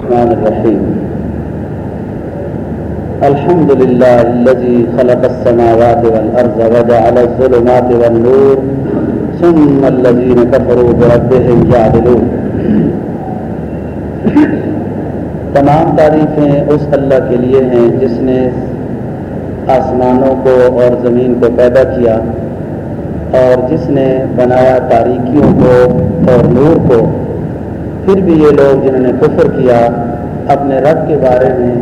الرحمن الرحيم. الحمد لله الذي خلق السماوات والأرض وجعل الظلمات والنور ثم الذين كفروا بربهم يعدلون. تمام تعریفیں اس اللہ کے لیے ہیں جس نے آسمانوں کو اور زمین کو پیدا کیا اور جس نے بنایا تاریکیوں کو اور نور کو پھر بھی یہ لوگ جنہوں نے کفر کیا، اپنے رب کے بارے میں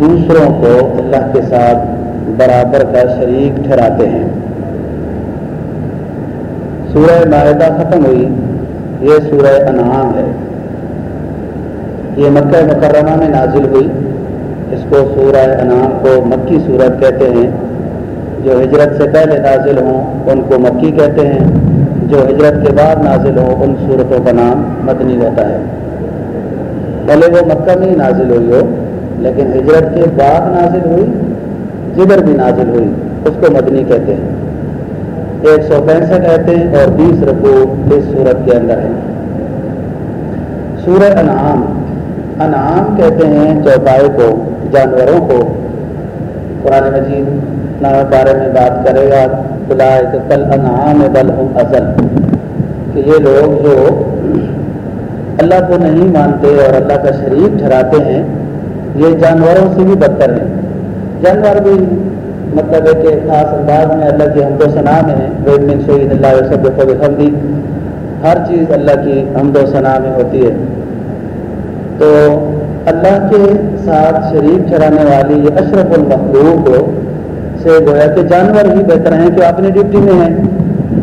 دوسروں کو اللہ کے ساتھ برابر کا شریک ٹھہراتے ہیں۔ سورہ معاہدہ ختم ہوئی۔ یہ سورہ انعام ہے۔ یہ مکہ مکرمہ میں نازل ہوئی۔ اس کو سورہ انعام کو مکی صورت کہتے ہیں۔ جو ہجرت سے پہلے نازل ہوں، ان کو مکی کہتے ہیں۔ جو ہجرت کے بعد نازل ہو، ان صورتوں کا نام مدنی ہوتا ہے۔ بھلے وہ مکہ میں ہی نازل ہوئی ہو، لیکن ہجرت کے بعد نازل ہوئی، جدھر بھی نازل ہوئی، اس کو مدنی کہتے ہیں۔ ایک سو پینسٹھ کہتے ہیں اور بیس رقو اس صورت کے اندر ہے سورہ انعام انعام کہتے ہیں چوپائے کو، جانوروں کو۔ قرآن مجید نام بارے میں بات کرے گا۔ کل انعام بل ازل۔ کہ یہ لوگ جو اللہ کو نہیں مانتے اور اللہ کا شریک ٹھہراتے ہیں، یہ جانوروں سے بھی بدتر ہیں۔ جانور بھی مطلب ہے کہ خاص انداز میں اللہ کی حمد و ثنا میں شہید اللہ سب حمدی ہر چیز اللہ کی حمد و ثنا میں ہوتی ہے۔ تو اللہ کے ساتھ شریک ٹھہرانے والی یہ اشرف المخلوق سے گویا کہ جانور ہی بہتر ہیں کہ اپنی ڈیوٹی میں ہیں۔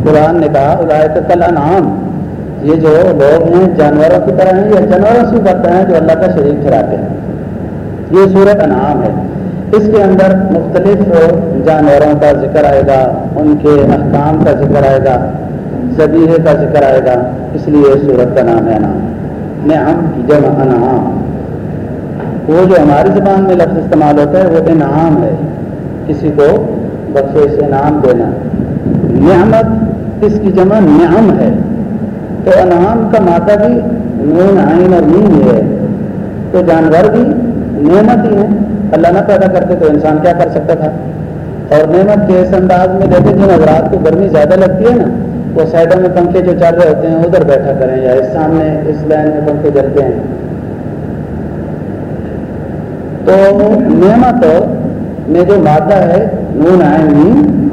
قرآن نے کہا ادایت کل انعام یہ جو لوگ ہیں، جانوروں کی طرح ہیں یہ جانوروں سے بڑھتے ہیں جو اللہ کا شریک ٹھہراتے ہیں۔ یہ صورت انعام ہے۔ اس کے اندر مختلف جانوروں کا ذکر آئے گا، ان کے احکام کا ذکر آئے گا زبیحے کا ذکر آئے گا۔ اس لیے صورت کا نام ہے انعام۔ نعم کی جمع انعام۔ وہ جو ہماری زبان میں لفظ استعمال ہوتا ہے، وہ انعام ہے۔ کسی کو بخش انعام دینا۔ نعمت اس کی جمع نعم ہے۔ تو انعام کا مادہ بھی نون عین اور نیم ہی ہے۔ تو جانور بھی نعمت ہی ہیں۔ اللہ نہ پیدا کرتے تو انسان کیا کر سکتا تھا؟ اور نعمت کے اس انداز میں دیکھے جن حضرات کو گرمی زیادہ لگتی ہے نا، وہ سائڈوں میں پنکھے جو چل رہے ہوتے ہیں، ادھر بیٹھا کریں یا اس سامنے اس لائن میں پنکھے جلتے ہیں۔ تو نعمت میں جو مادہ ہے نون آئن نیم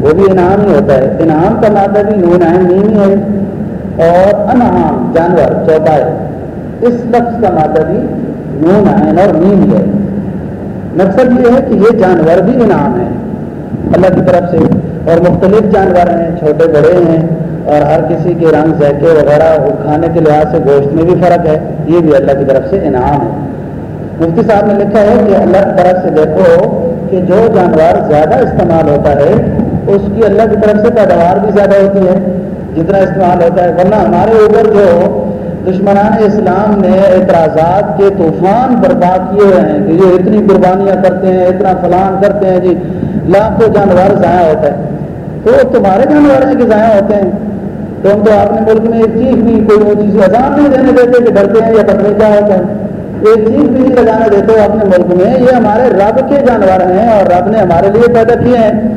وہ بھی انعام ہی ہوتا ہے۔ انعام کا مادہ بھی نون آئن نیم ہی ہے۔ اور انعام، جانور چوپائے اس لفظ کا مادہ بھی نون آئن اور نیم ہی ہے۔ مقصد یہ ہے کہ یہ جانور بھی انعام ہے اللہ کی طرف سے اور مختلف جانور ہیں، چھوٹے، بڑے ہیں۔ اور ہر کسی کے رنگ، ذائقے وغیرہ کھانے کے لحاظ سے گوشت میں بھی فرق ہے۔ یہ بھی اللہ کی طرف سے انعام ہے۔ مفتی صاحب نے لکھا ہے کہ اللہ کی طرف سے دیکھو کہ جو جانور زیادہ استعمال ہوتا ہے، اس کی اللہ کی طرف سے پیداوار بھی زیادہ ہوتی ہے۔ جتنا استعمال ہوتا ہے، ورنہ ہمارے اوپر جو دشمنان اسلام نے اعتراضات کے طوفان برباد کیے ہوئے ہیں کہ یہ اتنی قربانیاں کرتے ہیں، اتنا فلان کرتے ہیں جی لاکھوں جانور ضائع ہوتا ہے تو تمہارے جانور ہیں کہ ضائع ہوتے ہیں؟ تو ہم تو اپنے ملک میں ایک چیز بھی، کوئی وہ چیز اذان نہیں دینے دیتے کہ ڈرتے ہیں یا پتہ کیا ہوتا ہے ایک چیز بھی نہیں لگانے دیتے ہو اپنے ملک میں، یہ ہمارے رب کے جانور ہیں اور رب نے ہمارے لیے پیدا کیے ہیں۔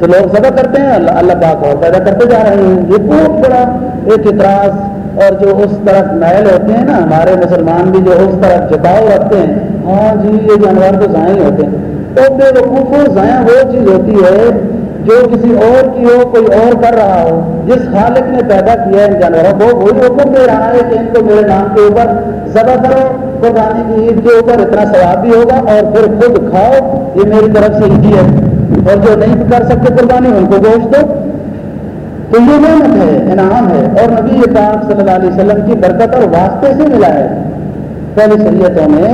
تو لوگ سبق کرتے ہیں، اللہ اللہ پاک اور پیدا کرتے جا رہے ہیں۔ یہ بہت بڑا ایک اطراف اور جو اس طرف میل ہوتے ہیں نا، ہمارے مسلمان بھی جو اس طرف جتاؤ رکھتے ہیں۔ ہاں جی یہ جانور تو ضائع ہوتے ہیں۔ تو بے وقوف ضائع وہ چیز ہوتی ہے جو کسی اور کی ہو، کوئی اور کر رہا ہو۔ جس خالق نے پیدا کیا ہے ان جانوروں کو، وہی حکم دے رہا ہے کہ ان کو میرے نام کے اوپر ذبح کرو قربانی کی عید کے اوپر اتنا ثواب بھی ہوگا اور پھر خود کھاؤ، یہ میری طرف سے عیدی ہے۔ اور جو نہیں کر سکتے قربانی، ان کو گوشت دو۔ تو یہ نعمت ہے، انعام ہے۔ اور نبی پاک صلی اللہ علیہ وسلم کی برکت اور واسطے سے ملا ہے۔ پہلی شریعتوں میں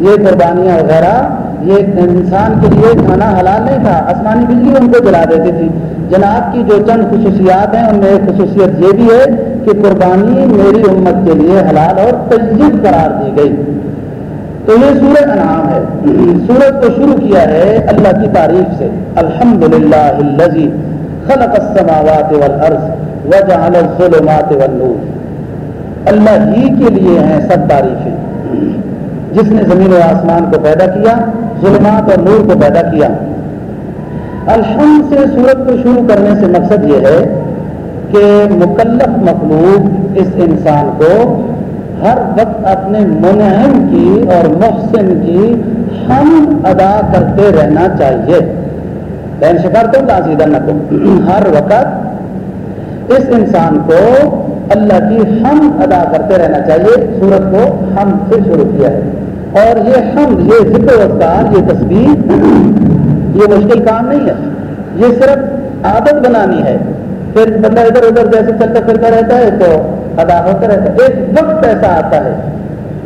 یہ قربانیاں وغیرہ، یہ انسان کے لیے کھانا حلال نہیں تھا۔ آسمانی بجلی ان کو جلا دیتی تھی۔ جناب کی جو چند خصوصیات ہیں، ان میں ایک خصوصیت یہ بھی ہے کہ قربانی میری امت کے لیے حلال اور طیب قرار دی گئی۔ تو یہ سورت انعام ہے۔ سورت کو شروع کیا ہے اللہ کی تعریف سے۔ الحمد للہ خلق السماوات والارض وجعل الظلمات والنور۔ اللہ ہی کے لیے ہیں سب تعریفیں۔ جس نے زمین و آسمان کو پیدا کیا، ظلمات اور نور کو پیدا کیا۔ الحمد سے سورت کو شروع کرنے سے مقصد یہ ہے کہ مکلف مخلوق اس انسان کو ہر وقت اپنے منعم کی اور محسن کی ہم ادا کرتے رہنا چاہیے۔ بین شکار تو نہ ہر وقت اس انسان کو اللہ کی ہم ادا کرتے رہنا چاہیے۔ سورت کو ہم سے شروع کیا ہے۔ اور یہ ہم، یہ ذکر وقار یہ تصویر یہ مشکل کام نہیں ہے۔ یہ صرف عادت بنانی ہے۔ پھر بندہ ادھر ادھر جیسے چلتا پھرتا رہتا ہے تو ادا ہوتا رہتا ہے۔ ایک وقت ایسا آتا ہے،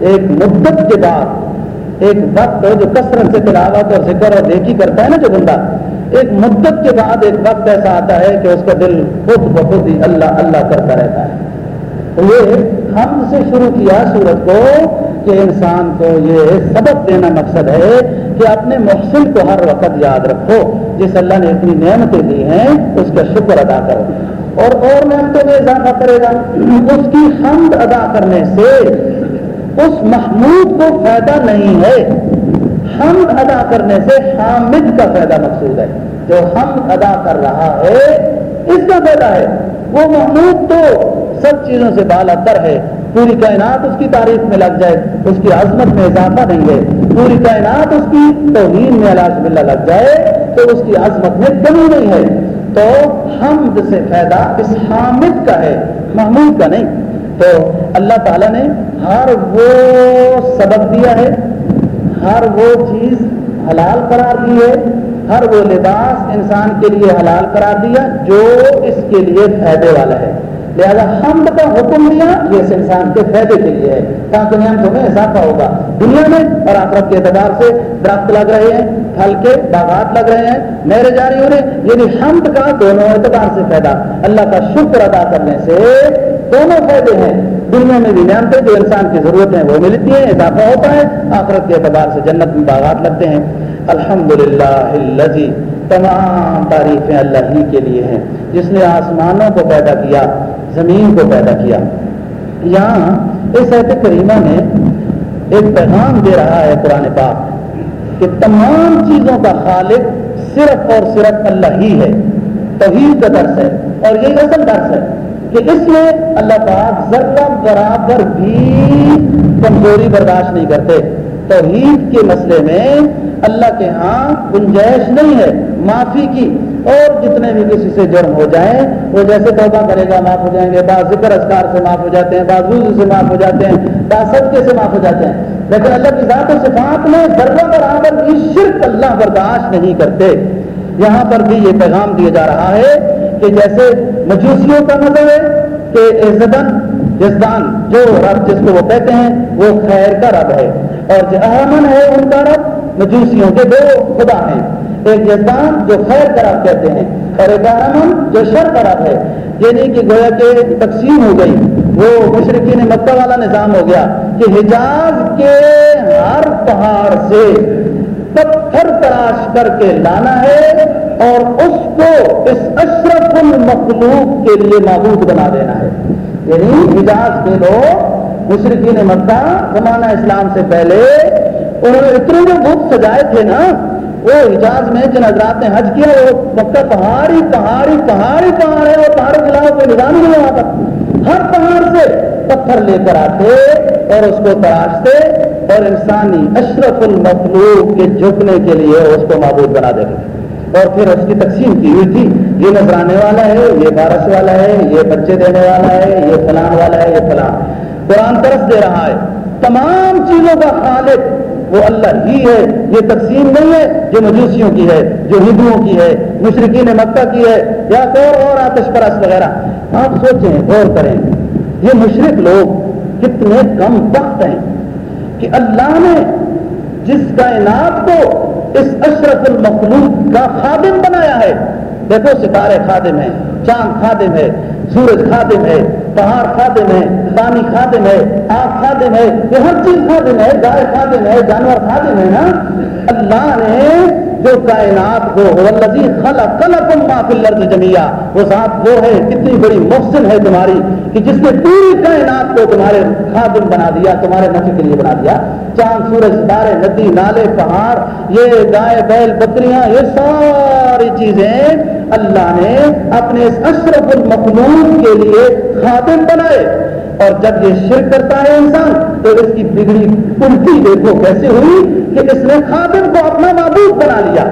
ایک مدت کے بعد، ایک وقت جو کثرت سے تلاوت اور ذکر اور دیکھی کرتا ہے نا جو بندہ۔ ایک مدت کے بعد ایک وقت ایسا آتا ہے کہ اس کا دل خود بخود ہی اللہ اللہ کرتا رہتا ہے۔ تو یہ ہم سے شروع کیا سورت کو کہ انسان کو یہ سبق دینا مقصد ہے کہ اپنے محسن کو ہر وقت یاد رکھو۔ جس اللہ نے اتنی نعمتیں دی ہیں، اس کا شکر ادا کرو۔ اور اور نعمتوں میں اضافہ کرے گا، اس کی حمد ادا کرنے سے اس محمود کو فائدہ نہیں ہے۔ حمد ادا کرنے سے حامد کا فائدہ مقصود ہے۔ جو حمد ادا کر رہا ہے، اس کا فائدہ ہے۔ وہ محمود تو سب چیزوں سے بالا تر ہے۔ پوری کائنات اس کی تعریف میں لگ جائے، اس کی عظمت میں اضافہ دیں گے۔ پوری کائنات اس کی توہین میں علاج بلّہ لگ جائے تو اس کی عظمت میں کمی نہیں ہے۔ تو حمد سے فائدہ اس حامد کا ہے، محمود کا نہیں۔ تو اللہ تعالیٰ نے ہر وہ سبق دیا ہے، ہر وہ چیز حلال قرار دی ہے، ہر وہ لباس انسان کے لیے حلال قرار دیا جو اس کے لیے فائدے والا ہے۔ لہذا حمد کا حکم دیا یہ اس انسان کے فائدے کے لیے ہے۔ تاکہ ہم تمہیں اضافہ ہوگا۔ دنیا میں اور آخرت کے اعتبار سے درخت لگ رہے ہیں، پھل کے باغات لگ رہے ہیں، میرے جاری ہو رہے یعنی حمد کا دونوں اعتبار سے فائدہ۔ اللہ کا شکر ادا کرنے سے دونوں فائدے ہیں۔ دنیا میں بھی نعمتیں جو انسان کی ضرورت ہیں، وہ ملتی ہیں، اضافہ ہوتا ہے۔ آخرت کے اعتبار سے جنت میں باغات لگتے ہیں۔ الحمد للہ تمام تعریفیں اللہ ہی کے لیے ہیں۔ جس نے آسمانوں کو پیدا کیا زمین کو پیدا کیا۔ یہاں اس ایت کریمہ میں ایک پیغام دے رہا ہے قرآن پاک کہ تمام چیزوں کا خالق صرف اور صرف اللہ ہی ہے۔ توحید کا درس ہے۔ اور یہ اصل درس ہے کہ اس میں اللہ پاک ذرہ برابر بھی کمزوری برداشت نہیں کرتے۔ توحید کے مسئلے میں اللہ کے ہاں گنجائش نہیں ہے، معافی کی۔ اور جتنے بھی کسی سے جرم ہو جائیں وہ جیسے توبہ کرے گا، معاف ہو جائیں گے۔ بعض ذکر اسکار سے معاف ہو جاتے ہیں، بعض سے معاف ہو جاتے ہیں، بعض صدقے سے معاف ہو جاتے ہیں۔ لیکن اللہ کی ذات و صفات میں ذرہ برابر بھی شرک اللہ برداشت نہیں کرتے۔ یہاں پر بھی یہ پیغام دیا جا رہا ہے کہ جیسے مجوسیوں کا مطلب ہے کہ عزتن جسدان جو رب جس کو وہ کہتے ہیں، وہ خیر کا رب ہے۔ اور جو احمن ہے ان کا رب، مجوسیوں کے دو خدا ہیں۔ ایک یزدان جو خیر کا رب کہتے ہیں اور ایک احمن جو شر کا رب ہے۔ یعنی کہ گویا کہ تقسیم ہو گئی۔ وہ مشرقین مکہ والا نظام ہو گیا کہ حجاز کے ہر پہاڑ سے پتھر تراش کر کے لانا ہے اور اس کو اس اشرف المخلوق کے لیے معبود بنا دینا ہے۔ یعنی حجاز کے لوگ مشرقین مکہ زمانہ اسلام سے پہلے انہوں نے اتنے جو بت سجائے تھے نا، وہ حجاز میں جن حضرات نے حج کیا، وہ مکہ پہاڑی پہاڑی پہاڑی پہاڑ ہے اور پہاڑوں کے علاوہ کوئی نظام نہیں وہاں پر۔ ہر پہاڑ سے پتھر لے کر آتے اور اس کو تراشتے اور انسانی اشرف المخلوق کے جھکنے کے لیے اس کو معبود بنا دیتے اور پھر اس کی تقسیم کی ہوئی تھی۔ یہ نظرانے والا ہے، یہ بارش والا ہے، یہ بچے دینے والا ہے، یہ فلان والا ہے، یہ فلان۔ قرآن طرف دے رہا ہے۔ تمام چیزوں کا خالق وہ اللہ ہی ہے۔ یہ تقسیم نہیں ہے جو مجوسیوں کی ہے، جو ہندوؤں کی ہے مشرقین مکہ کی ہے، یا اور اور آتش پرست وغیرہ۔ آپ سوچیں، غور کریں۔ یہ مشرق لوگ کتنے کم وقت ہیں کہ اللہ نے جس کائنات کو اس اشرف المخلوق کا خادم بنایا ہے۔ دیکھو ستارے خادم ہیں، چاند خادم ہے، سورج خادم ہے پہاڑ خادم ہے پانی خادم ہے آگ خادم ہے یہ ہر چیز خادم ہے گائے خادم ہے جانور خادم ہے نا، اللہ نے جو کائنات کو خلق خلق ما فی الارض جمیا وہ ذات وہ ہے، کتنی بڑی محسن ہے تمہاری، کہ جس نے پوری کائنات کو تمہارے خادم بنا دیا، تمہارے نفع کے لیے بنا دیا۔ چاند، سورج، ستارے، ندی، نالے، پہاڑ، یہ گائے، بیل، بکریاں، یہ ساری چیزیں اللہ نے اپنے اس اشرف المخلوق کے لیے خاتم بنائے۔ اور جب یہ شرک کرتا ہے انسان، تو اس کی بگڑی الٹی دیکھو کیسے ہوئی کہ اس نے خاتم کو اپنا معبود بنا لیا۔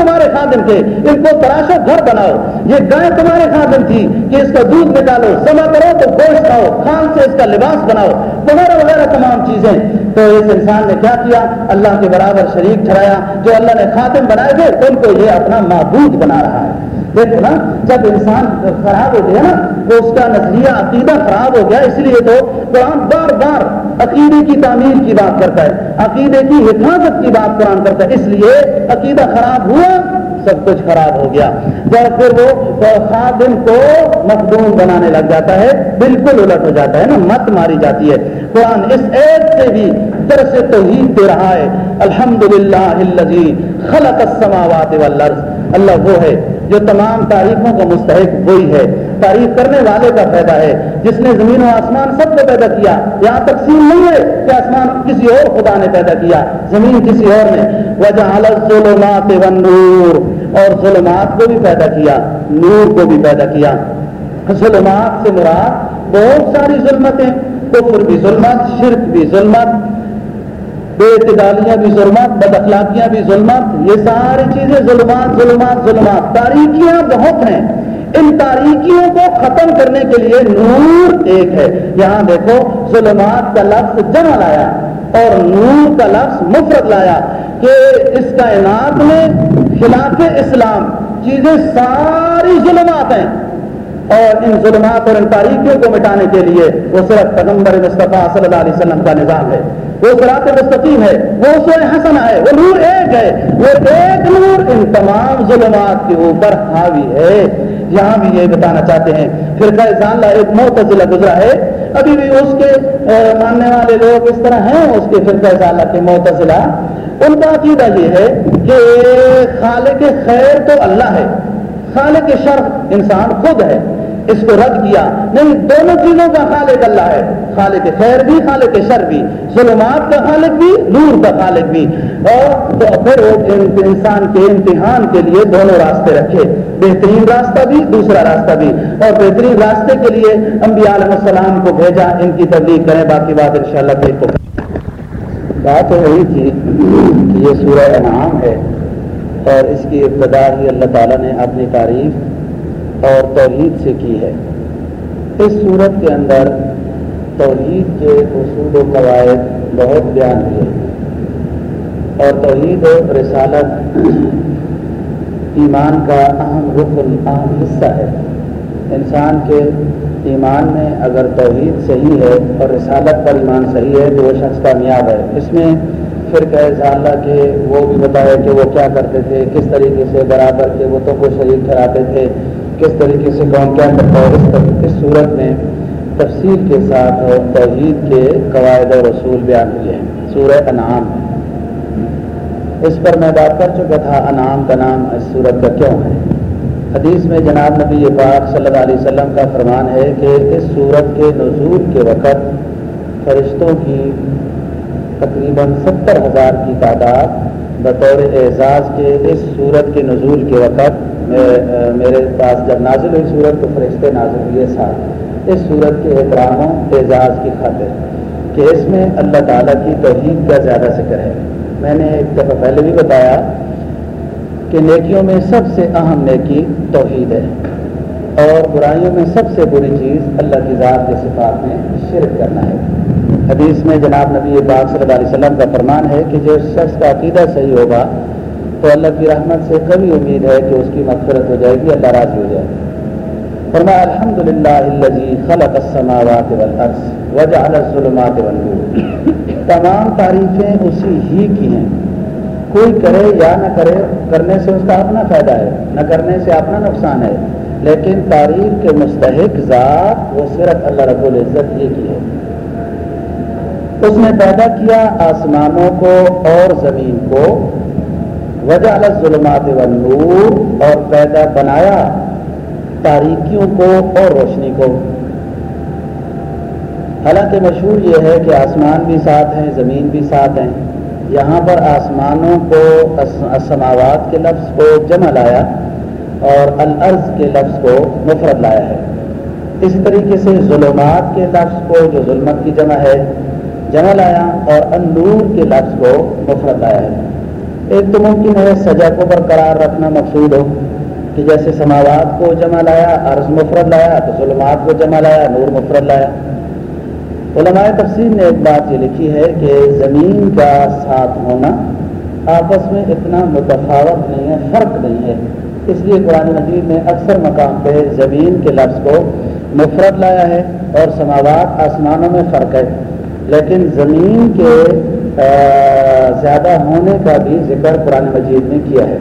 تمہارے خادم تھے، ان کو تراشو گھر بناؤ۔ یہ گائے تمہارے خادم تھی کہ اس کا دودھ نکالو، سما کرو تو گوشت کھاؤ خان سے اس کا لباس بناؤ، وغیرہ وغیرہ تمام چیزیں۔ تو اس انسان نے کیا کیا؟ اللہ کے برابر شریک ٹھہرایا۔ جو اللہ نے خاتم بنائے تھے، ان کو یہ اپنا معبود بنا رہا ہے۔ دیکھو نا، جب انسان خراب ہو گیا نا تو اس کا نظریہ، عقیدہ خراب ہو گیا، اس لیے تو قرآن بار بار عقیدے کی تعمیر کی بات کرتا ہے، عقیدے کی حفاظت کی بات قرآن کرتا ہے، اس لیے عقیدہ خراب ہوا، سب کچھ خراب ہو گیا۔ جب پھر وہ خادم کو مخدوم بنانے لگ جاتا ہے، بالکل الٹ ہو جاتا ہے نا، مت ماری جاتی ہے۔ قرآن اس ایپ سے بھی درس توحید دے رہا ہے الحمد للہ خلق السماوات والارض۔ اللہ وہ ہے جو تمام تاریخوں کا مستحق وہی ہے۔ تعریف کرنے والے کا فائدہ ہے۔ جس نے زمین و آسمان سب کو پیدا کیا، یہاں تقسیم نہیں ہے کہ آسمان کسی اور خدا نے پیدا کیا، زمین کسی اور نے۔ وجہ ظلمات نور اور ظلمات کو بھی پیدا کیا، نور کو بھی پیدا کیا۔ ظلمات سے مراد بہت ساری ظلمتیں، کفر بھی ظلمت، شرک بھی ظلمت۔ بے اعتدالیاں بھی ظلمات، بد اخلاقیاں بھی ظلمات، یہ ساری چیزیں ظلمات ظلمات ظلمات۔ تاریخیاں بہت ہیں۔ ان تاریخیوں کو ختم کرنے کے لیے نور ایک ہے۔ یہاں دیکھو، ظلمات کا لفظ جمع لایا اور نور کا لفظ مفرت لایا کہ اس کائنات میں خلاف اسلام چیزیں ساری ظلمات ہیں۔ اور ان ظلمات اور ان تاریخیوں کو مٹانے کے لیے وہ صرف پیغمبر مصطفیٰ صلی اللہ علیہ وسلم کا نظام ہے، وہ سرات مستقیم ہے، وہ سوئے حسن ہے، وہ نور ایک ہے، وہ ایک نور ان تمام ظلمات کے اوپر حاوی ہے۔ یہاں بھی یہ بتانا چاہتے ہیں، پھر کا ایک معتزلہ گزرا ہے؟ ابھی بھی اس کے ماننے والے لوگ اس طرح ہیں، اس کے فرقہ ضالہ کے معتزلہ ان کا عقیدہ یہ ہے کہ خالق خیر تو اللہ ہے، خالق شرف انسان خود ہے۔ اس کو رد کیا۔ نہیں، دونوں چیزوں کا خالق اللہ ہے۔ خالق خیر بھی، خالق شر بھی۔ ظلمات کا خالق بھی، نور کا خالق بھی۔ اور تو پھر انسان کے امتحان کے لیے دونوں راستے رکھے۔ بہترین راستہ بھی، دوسرا راستہ بھی۔ اور بہترین راستے کے لیے انبیاء علیہ السلام کو بھیجا، ان کی تبلیغ کریں، باقی بات ان شاء اللہ بات وہی تھی کہ یہ سورہ انعام ہے اور اس کی ابتدا ہی اللہ تعالیٰ نے اپنی تعریف اور توحید سے کی ہے۔ اس صورت کے اندر توحید کے اصول و قواعد بہت بیان ہوئے اور توحید و رسالت ایمان کا اہم رکن، اہم حصہ ہے۔ انسان کے ایمان میں اگر توحید صحیح ہے اور رسالت پر ایمان صحیح ہے تو وہ شخص کامیاب ہے۔ اس میں پھر کہ اللہ کے، وہ بھی بتایا کہ وہ کیا کرتے تھے، کس طریقے سے برابر کے وہ تو کو شریک کراتے تھے۔ کس طریقے سے کون کیا کرتا ہے، اس صورت میں تفصیل کے ساتھ توحید کے قواعد و رسول بیان ہوئے ہیں۔ سورہ انعام۔ اس پر میں بات کر چکا تھا، انعام کا نام اس صورت کا کیوں ہے؟ حدیث میں جناب نبی پاک صلی اللہ علیہ وسلم کا فرمان ہے کہ اس صورت کے نزول کے وقت فرشتوں کی تقریباً ستر ہزار کی تعداد بطور اعزاز کے اس صورت کے نزول کے وقت میرے پاس جب نازل ہوئی صورت تو فرشتے نازل ہوئے ساتھ۔ اس صورت کے احترام و اعزاز کی خاطر کہ اس میں اللہ تعالیٰ کی توحید کا زیادہ ذکر ہے۔ میں نے ایک دفعہ پہلے بھی بتایا کہ نیکیوں میں سب سے اہم نیکی توحید ہے۔ اور برائیوں میں سب سے بری چیز اللہ کی ذات کے صفات میں شرک کرنا ہے۔ حدیث میں جناب نبی پاک صلی اللہ علیہ وسلم کا فرمان ہے کہ جو شخص کا عقیدہ صحیح ہوگا تو اللہ کی رحمت سے کبھی امید ہے کہ اس کی مغفرت ہو جائے گی، اللہ راضی ہو جائے گی۔ فرمایا الحمد للہ خلق السماوات والارض وجعل الظلمات والنور۔ تمام تعریفیں اسی ہی کی ہیں۔ کوئی کرے یا نہ کرے، کرنے سے اس کا اپنا فائدہ ہے، نہ کرنے سے اپنا نقصان ہے۔ لیکن تعریف کے مستحق ذات وہ صرف اللہ رب العزت ہی کی ہے۔ اس نے پیدا کیا آسمانوں کو اور زمین کو وجہ ظلمات و نور اور پیدا بنایا تاریکیوں کو اور روشنی کو۔ حالانکہ مشہور یہ ہے کہ آسمان بھی ساتھ ہیں، زمین بھی ساتھ ہیں۔ یہاں پر آسمانوں کو سماوات کے لفظ کو جمع لایا اور الارض کے لفظ کو مفرد لایا ہے۔ اس طریقے سے ظلمات کے لفظ کو جو ظلمت کی جمع ہے، جمع لایا اور النور کے لفظ کو مفرد لایا ہے۔ ایک تو ممکن ہے سجا کو برقرار رکھنا مقصود ہو کہ جیسے سماوات کو جمع لایا، عرض مفرد لایا، تو ظلمات کو جمع لایا، نور مفرد لایا۔ علماء تفسیر نے ایک بات یہ لکھی ہے کہ زمین کا ساتھ ہونا آپس میں اتنا متفاوت نہیں ہے، فرق نہیں ہے۔ اس لیے قرآن مجید نے اکثر مقام پہ زمین کے لفظ کو مفرد لایا ہے اور سماوات آسمانوں میں فرق ہے۔ لیکن زمین کے زیادہ ہونے کا بھی ذکر قرآن مجید نے کیا ہے۔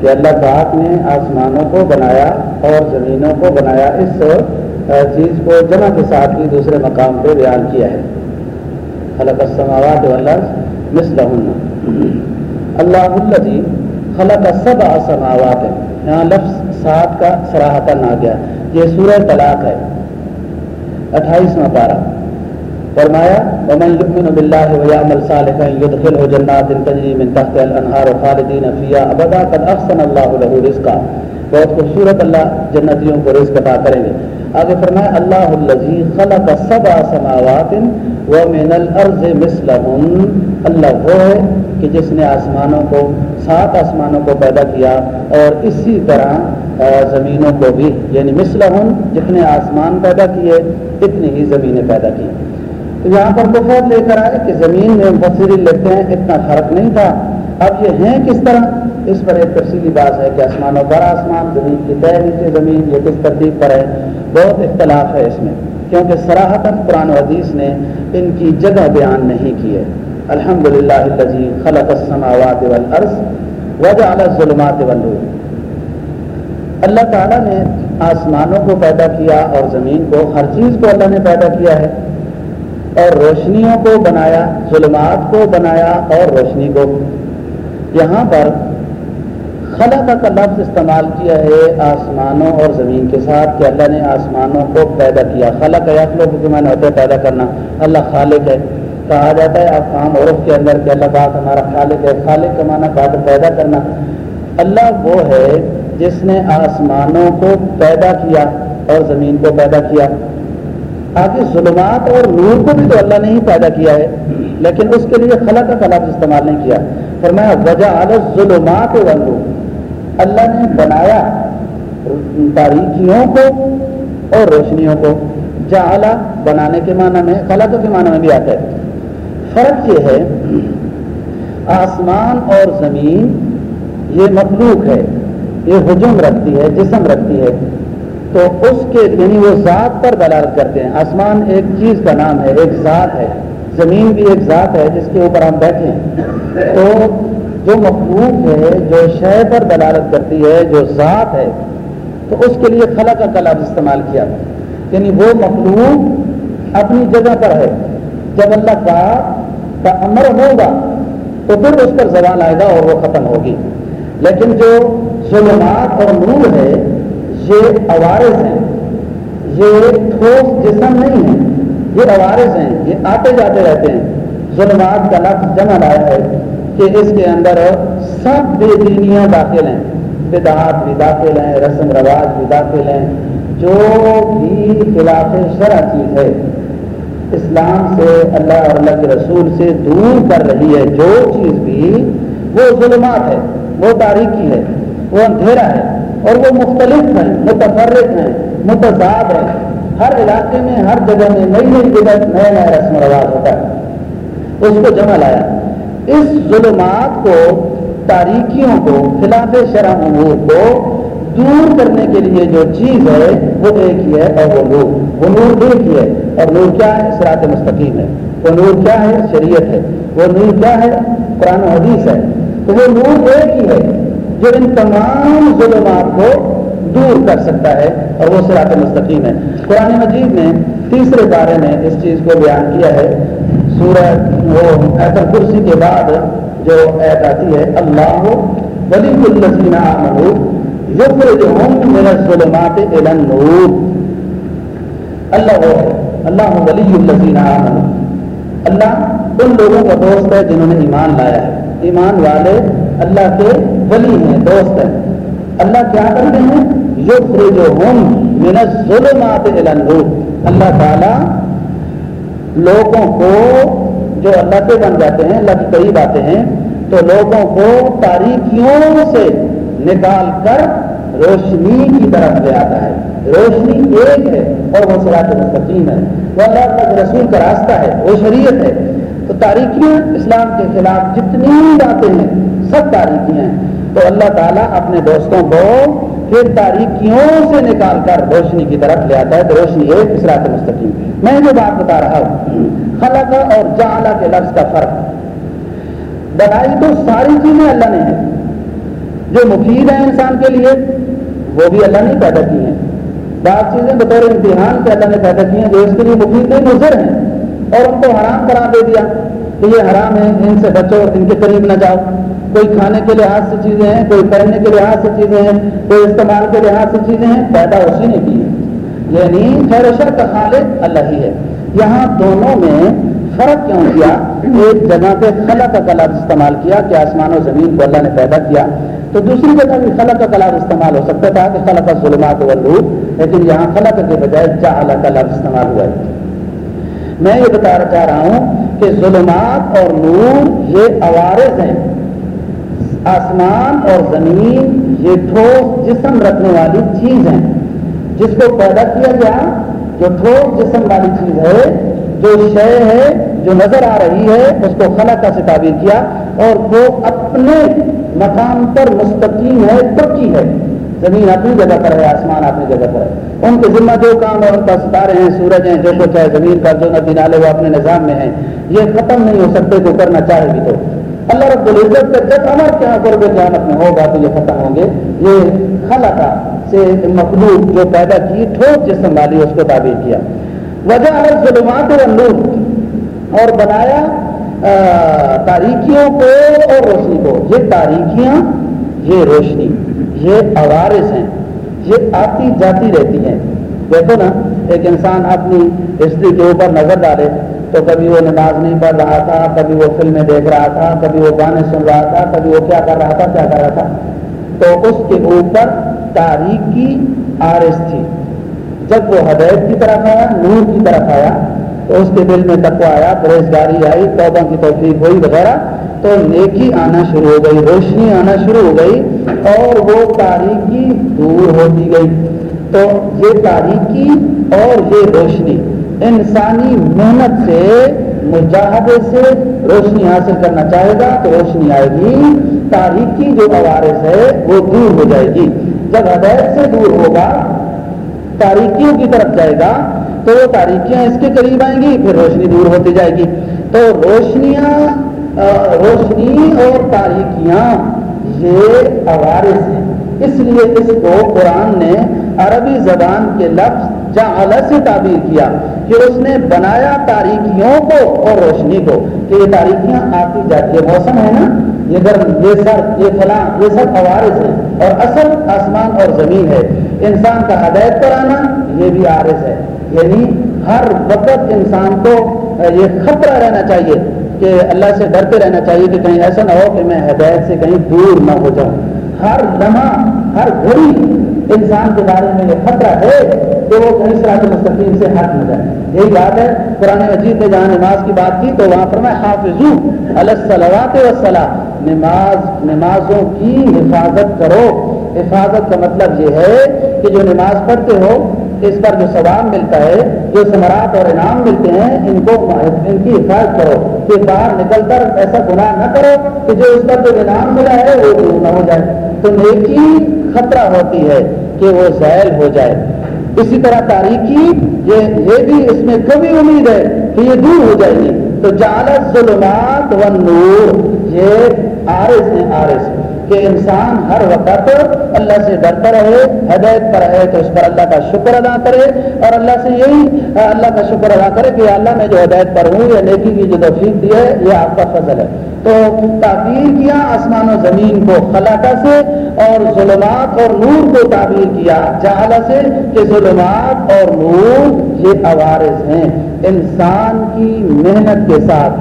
کہ اللہ پاک نے آسمانوں کو بنایا اور زمینوں کو بنایا، اس چیز کو جمع کے ساتھ بھی دوسرے مقام پہ بیان کیا ہے۔ خلق السماوات والارض مثلہن اللہ الذی خلق سبع سماوات۔ ہے یہاں لفظ سات کا سراہتن آ گیا۔ یہ سورہ طلاق ہے۔ اٹھائیسواں پارہ۔ فرمایا، ومن يؤمن بالله ويعمل صالحا يدخله جنات تجري من تحتها الانهار خالدين فيها ابدا قد احسن الله له رزقا. بہت خوبصورت اللہ جنتیوں کو رزق عطا کریں گے۔ آگے فرمایا، اللہ الذی خلق سبع سماوات ومن الارض مثلهن اللہ وہ ہے کہ جس نے آسمانوں کو، سات آسمانوں کو پیدا کیا اور اسی طرح زمینوں کو بھی یعنی مثلہن جتنے آسمان پیدا کیے، اتنی ہی زمینیں پیدا کی تو یہاں پر تو فرق لے کر آئے کہ زمین میں مفسری لیتے ہیں، اتنا فرق نہیں تھا۔ اب یہ ہیں کس طرح؟ اس پر ایک تفصیلی بات ہے کہ آسمانوں پر آسمان، زمین کی طے نیچے زمین، یہ کس ترتیب پر ہے؟ بہت اختلاف ہے اس میں، کیونکہ سراہتاً قرآن و حدیث نے ان کی جگہ بیان نہیں کی ہے۔ الحمد للہ خلق السماوات والارض وجعل الظلمات والنور۔ اللہ تعالیٰ نے آسمانوں کو پیدا کیا اور زمین کو، ہر چیز کو اللہ نے پیدا کیا ہے۔ اور روشنیوں کو بنایا، ظلمات کو بنایا اور روشنی کو۔ یہاں پر خلا کا لفظ استعمال کیا ہے آسمانوں اور زمین کے ساتھ کہ اللہ نے آسمانوں کو پیدا کیا۔ خلا کا یقلوں کے معنی ہوتا ہے، پیدا کرنا۔ اللہ خالق ہے۔ کہا جاتا ہے آپ عام عرف کے اندر کہ اللہ بات ہمارا خالق ہے۔ خالق کا معنی بات پیدا کرنا۔ اللہ وہ ہے جس نے آسمانوں کو پیدا کیا اور زمین کو پیدا کیا۔ آگے ظلمات اور نور کو بھی تو اللہ نے ہی پیدا کیا ہے، لیکن اس کے لیے خلا کا لفظ استعمال نہیں کیا۔ فرمایا وجہ ظلمات و نور اللہ نے بنایا تاریخیوں کو اور روشنیوں کو۔ جعلا بنانے کے معنی میں، خلق کے معنی میں بھی آتا ہے۔ فرق یہ ہے، آسمان اور زمین، یہ مخلوق ہے، یہ ہجوم رکھتی ہے، جسم رکھتی ہے۔ تو اس کے یعنی وہ ذات پر دلالت کرتے ہیں۔ آسمان ایک چیز کا نام ہے، ایک ذات ہے۔ زمین بھی ایک ذات ہے، جس کے اوپر ہم بیٹھے ہیں۔ تو جو مخلوق ہے، جو شے پر دلالت کرتی ہے، جو ذات ہے، تو اس کے لیے خلا کا کلاب استعمال کیا۔ یعنی وہ مخلوق اپنی جگہ پر ہے۔ جب اللہ کا امر ہوگا، تو پھر اس پر زبان آئے گا اور وہ ختم ہوگی۔ لیکن جو ظلمات اور نور ہے یہ عوارض ہیں۔ یہ ٹھوس جسم نہیں ہے یہ عوارض ہیں۔ یہ آتے جاتے رہتے ہیں۔ ظلمات کا لفظ جمع لایا ہے کہ اس کے اندر سب بے دینیاں داخل ہیں۔ بدعات بھی داخل ہیں۔ رسم رواج بھی داخل ہیں۔ جو بھی خلاف شرع چیز ہے۔ اسلام سے، اللہ اور اللہ کے رسول سے دور کر رہی ہے۔ جو چیز بھی وہ ظلمات ہے، وہ تاریخی ہے، وہ اندھیرا ہے۔ اور وہ مختلف ہیں، متفرق ہیں، متضاد ہیں۔ ہر علاقے میں، ہر جگہ میں نئی نئی جگہ، نیا نیا رسم و رواج ہوتا ہے۔ اس کو جمع لایا۔ اس ظلمات کو، تاریکیوں کو، خلاف شرح امور کو دور کرنے کے لیے جو چیز ہے، وہ ایک ہی ہے اور وہ نور۔ وہ نور ایک ہی ہے۔ اور نور کیا ہے؟ سرات مستقیم ہے۔ وہ نور کیا ہے؟ شریعت ہے۔ وہ نور کیا ہے؟ قرآن و حدیث ہے۔ تو وہ نور ایک ہی ہے۔ جو ان تمام ظلمات کو دور کر سکتا ہے اور وہ سرات مستقیم ہے۔ قرآن مجید نے تیسرے بارے میں اس چیز کو بیان کیا ہے۔ سورہ وہ ایسا کرسی کے بعد جو ایت آتی ہے، اللہ ولی الزین یخرجہم من الظلمات الى النور۔ اللہ وہ ہے، اللہ ولی الزین اللہ ان لوگوں کا دوست ہے جنہوں نے ایمان لایا ہے۔ ایمان والے اللہ کے ولی ہیں، دوست ہیں۔ اللہ کیا کرتے ہیں؟ جو جو ہم من ظلمات اللہ تعالیٰ لوگوں کو جو اللہ کے بن جاتے ہیں، اللہ کے قریب آتے ہیں، تو لوگوں کو تاریخیوں سے نکال کر روشنی کی طرف لے آتا ہے۔ روشنی ایک ہے اور وہ سراط مستقیم ہے۔ وہ اللہ کا رسول کا راستہ ہے، وہ شریعت ہے۔ تو تاریخیاں اسلام کے خلاف جتنی باتیں ہیں، سب تاریخیاں ہیں۔ تو اللہ تعالیٰ اپنے دوستوں کو پھر تاریخیوں سے نکال کر روشنی کی طرف لے آتا ہے، تو روشنی ایک اسرات مستقیم۔ میں جو بات بتا رہا ہوں، خلق اور جعلہ کے لفظ کا فرق۔ بنائی تو ساری چیزیں اللہ نے ہیں۔ جو مفید ہیں انسان کے لیے، وہ بھی اللہ نے پیدا کی ہیں۔ بعض چیزیں بطور امتحان کے اللہ نے پیدا کی ہیں، جو اس کے لیے مفید نہیں گزر ہیں۔ اور ان کو حرام قرار دے دیا کہ یہ حرام ہے ان سے بچو ان کے قریب نہ جاؤ۔ کوئی کھانے کے لحاظ سے چیزیں ہیں، کوئی پہننے کے لحاظ سے چیزیں ہیں، کوئی استعمال کے لحاظ سے چیزیں ہیں، پیدا اسی نے کی ہے۔ یعنی خیر شر کا خالق اللہ ہی ہے۔ یہاں دونوں میں فرق کیوں کیا؟ ایک جگہ پہ خلا کا کلب استعمال کیا کہ آسمان و زمین کو اللہ نے پیدا کیا۔ تو دوسری جگہ بھی خلا کا کلاب استعمال ہو سکتا تھا کہ خلا کا ظلمات و لیکن یہاں خلا کے بجائے جعل کا لفظ استعمال ہوا ہے۔ میں یہ بتانا چاہ رہا ہوں کہ ظلمات اور نور یہ عوارض ہیں۔ آسمان اور زمین یہ ٹھوس جسم رکھنے والی چیز ہیں۔ جس کو پیدا کیا گیا، جو ٹھوس جسم والی چیز ہے، جو شے ہے، جو نظر آ رہی ہے، اس کو خلا کا سے تعبیر کیا اور وہ اپنے مقام پر مستقیم ہے پکی ہے۔ زمین اپنی جگہ پر ہے، آسمان اپنی جگہ پر ہے۔ ان کے ذمہ جو کام ہے ان کا ستارے ہیں، سورج ہیں، جو کچھ ہے، زمین کا جو ندی نالے وہ اپنے نظام میں ہیں۔ یہ ختم نہیں ہو سکتے، جو کرنا چاہے گی تو۔ اللہ رب العزت کا جب ہمارے کیا قرب قیامت میں ہوگا تو یہ ختم ہوں گے۔ یہ خلا سے مخلوق جو پیدا کی، ٹھوس جسم والی، اس کو تعبیر کیا۔ وجہ ظلمات اور اور بنایا تاریخیوں کو اور روشنی کو۔ یہ تاریخیاں یہ روشنی، یہ عوارث ہیں، یہ آتی جاتی رہتی ہیں۔ دیکھو نا، ایک انسان اپنی ہسٹری کے اوپر نظر ڈالے، تو کبھی وہ نماز نہیں پڑھ رہا تھا، کبھی وہ فلمیں دیکھ رہا تھا، کبھی وہ گانے سن رہا تھا، کبھی وہ کیا کر رہا تھا، کیا کر رہا تھا۔ تو اس کے اوپر تاریخی آرس تھی۔ جب وہ ہدایت کی طرف آیا، نور کی طرف آیا، تو اس کے دل میں تقوی آیا، پرہیزگاری آئی، توبہ کی توفیق ہوئی، وغیرہ۔ تو نیکی آنا شروع ہو گئی، روشنی آنا شروع ہو گئی اور وہ تاریخی دور ہوتی گئی۔ تو یہ تاریخی اور یہ روشنی، انسانی محنت سے، مجاہدے سے روشنی حاصل کرنا چاہے گا تو روشنی آئے گی۔ تاریخی جو عوارض ہے، وہ دور ہو جائے گی۔ جب ہدایت سے دور ہوگا تاریخیوں کی طرف جائے گا، تو وہ تاریخیاں اس کے قریب آئیں گی، پھر روشنی دور ہوتی جائے گی۔ تو روشنیاں روشنی اور تاریخیاں یہ عوارض ہیں۔ اس لیے اس کو قرآن نے عربی زبان کے لفظ جعل سے تعبیر کیا کہ اس نے بنایا تاریخیوں کو اور روشنی کو کہ یہ تاریخیاں آتی جاتی ہے موسم ہے نا؟ یہ گرم، یہ سر، یہ فلاں، یہ سب عوارض ہیں۔ اور اصل آسمان اور زمین ہے۔ انسان کا ہدایت پر آنا، یہ بھی عارض ہے۔ یعنی ہر وقت انسان کو یہ خطرہ رہنا چاہیے۔ کہ اللہ سے ڈرتے رہنا چاہیے کہ کہیں ایسا نہ ہو کہ میں ہدایت سے کہیں دور نہ ہو جاؤں۔ ہر لمحہ ہر گھڑی انسان کے بارے میں یہ خطرہ ہے کہ وہ کہیں سراط مستقیم سے ہٹ نہ جائے۔ یہی بات ہے، قرآن مجید نے جہاں نماز کی بات کی تو وہاں پر میں حافظ السلوات وسلام نماز، نمازوں کی حفاظت کرو۔ حفاظت کا مطلب یہ ہے کہ جو نماز پڑھتے ہو اس پر جو ثواب ملتا ہے، جو ثمرات اور انعام ملتے ہیں، ان کو ان کی حفاظت کرو کہ باہر نکل کر ایسا گناہ نہ کرو کہ جو اس پر جو انعام ملا ہے، وہ دور نہ ہو جائے۔ تو نیکی خطرہ ہوتی ہے کہ وہ زائل ہو جائے۔ اسی طرح تاریخی یہ یہ بھی اس میں کبھی امید ہے کہ یہ دور ہو جائے گی۔ تو جالت ظلمات و نور یہ آرس ہیں آرس کہ انسان ہر وقت اللہ سے ڈرتا رہے، ہدایت پر رہے تو اس پر اللہ کا شکر ادا کرے اور اللہ سے یہی، اللہ کا شکر ادا کرے کہ اللہ میں جو ہدایت پر ہوں، یا نیکی کی جو توفیق دی ہے، یہ آپ کا فضل ہے۔ تو تعبیر کیا آسمان و زمین کو خلاقہ سے اور ظلمات اور نور کو تعبیر کیا؟ جہلا سے کہ ظلمات اور نور یہ عوارض ہیں۔ انسان کی محنت کے ساتھ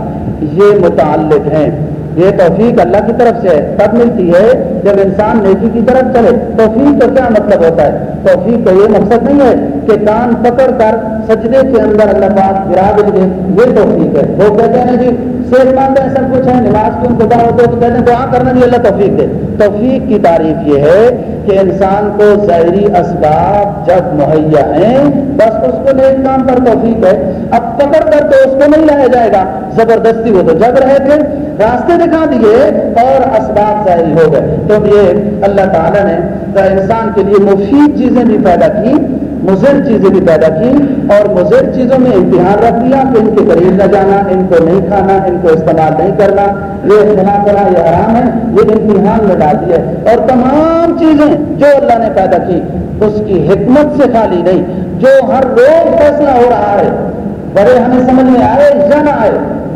یہ متعلق ہیں۔ یہ توفیق اللہ کی طرف سے ہے تب ملتی ہے جب انسان نیکی کی طرف چلے۔ توفیق کا کیا مطلب ہوتا ہے؟ توفیق کا یہ مقصد نہیں ہے کہ کان پکڑ کر سجدے کے اندر اللہ پاک گرا دے یہ توفیق ہے۔ وہ کہتے ہیں جی صحت مند ہے سب کچھ ہے نماز کی ان کو ہوتے تو کہتے ہیں دعا کرنا بھی اللہ توفیق دے توفیق کی تعریف یہ ہے کہ انسان کو ظاہری اسباب جب مہیا ہیں، بس اس کو نیک کام پر توفیق ہے۔ اب پکڑ کر تو اس کو نہیں لایا جائے گا۔ زبردستی وہ تو جب رہے تھے۔ راستے دکھا دیے اور اسباب ظاہری ہو گئے۔ تو یہ اللہ تعالیٰ نے انسان کے لیے مفید چیزیں بھی پیدا کی، مضر چیزیں بھی پیدا کی اور مضر چیزوں میں امتحان رکھ دیا کہ ان کے قریب نہ جانا، ان کو نہیں کھانا، ان کو استعمال نہیں کرنا یہ استعمال کرنا یہ حرام ہے، یہ امتحان میں ڈال دیا اور تمام چیزیں جو اللہ نے پیدا کی، اس کی حکمت سے خالی نہیں، جو ہر روز فیصلہ ہو رہا ہے، بڑے ہمیں سمجھ میں آئے یا نہ آئے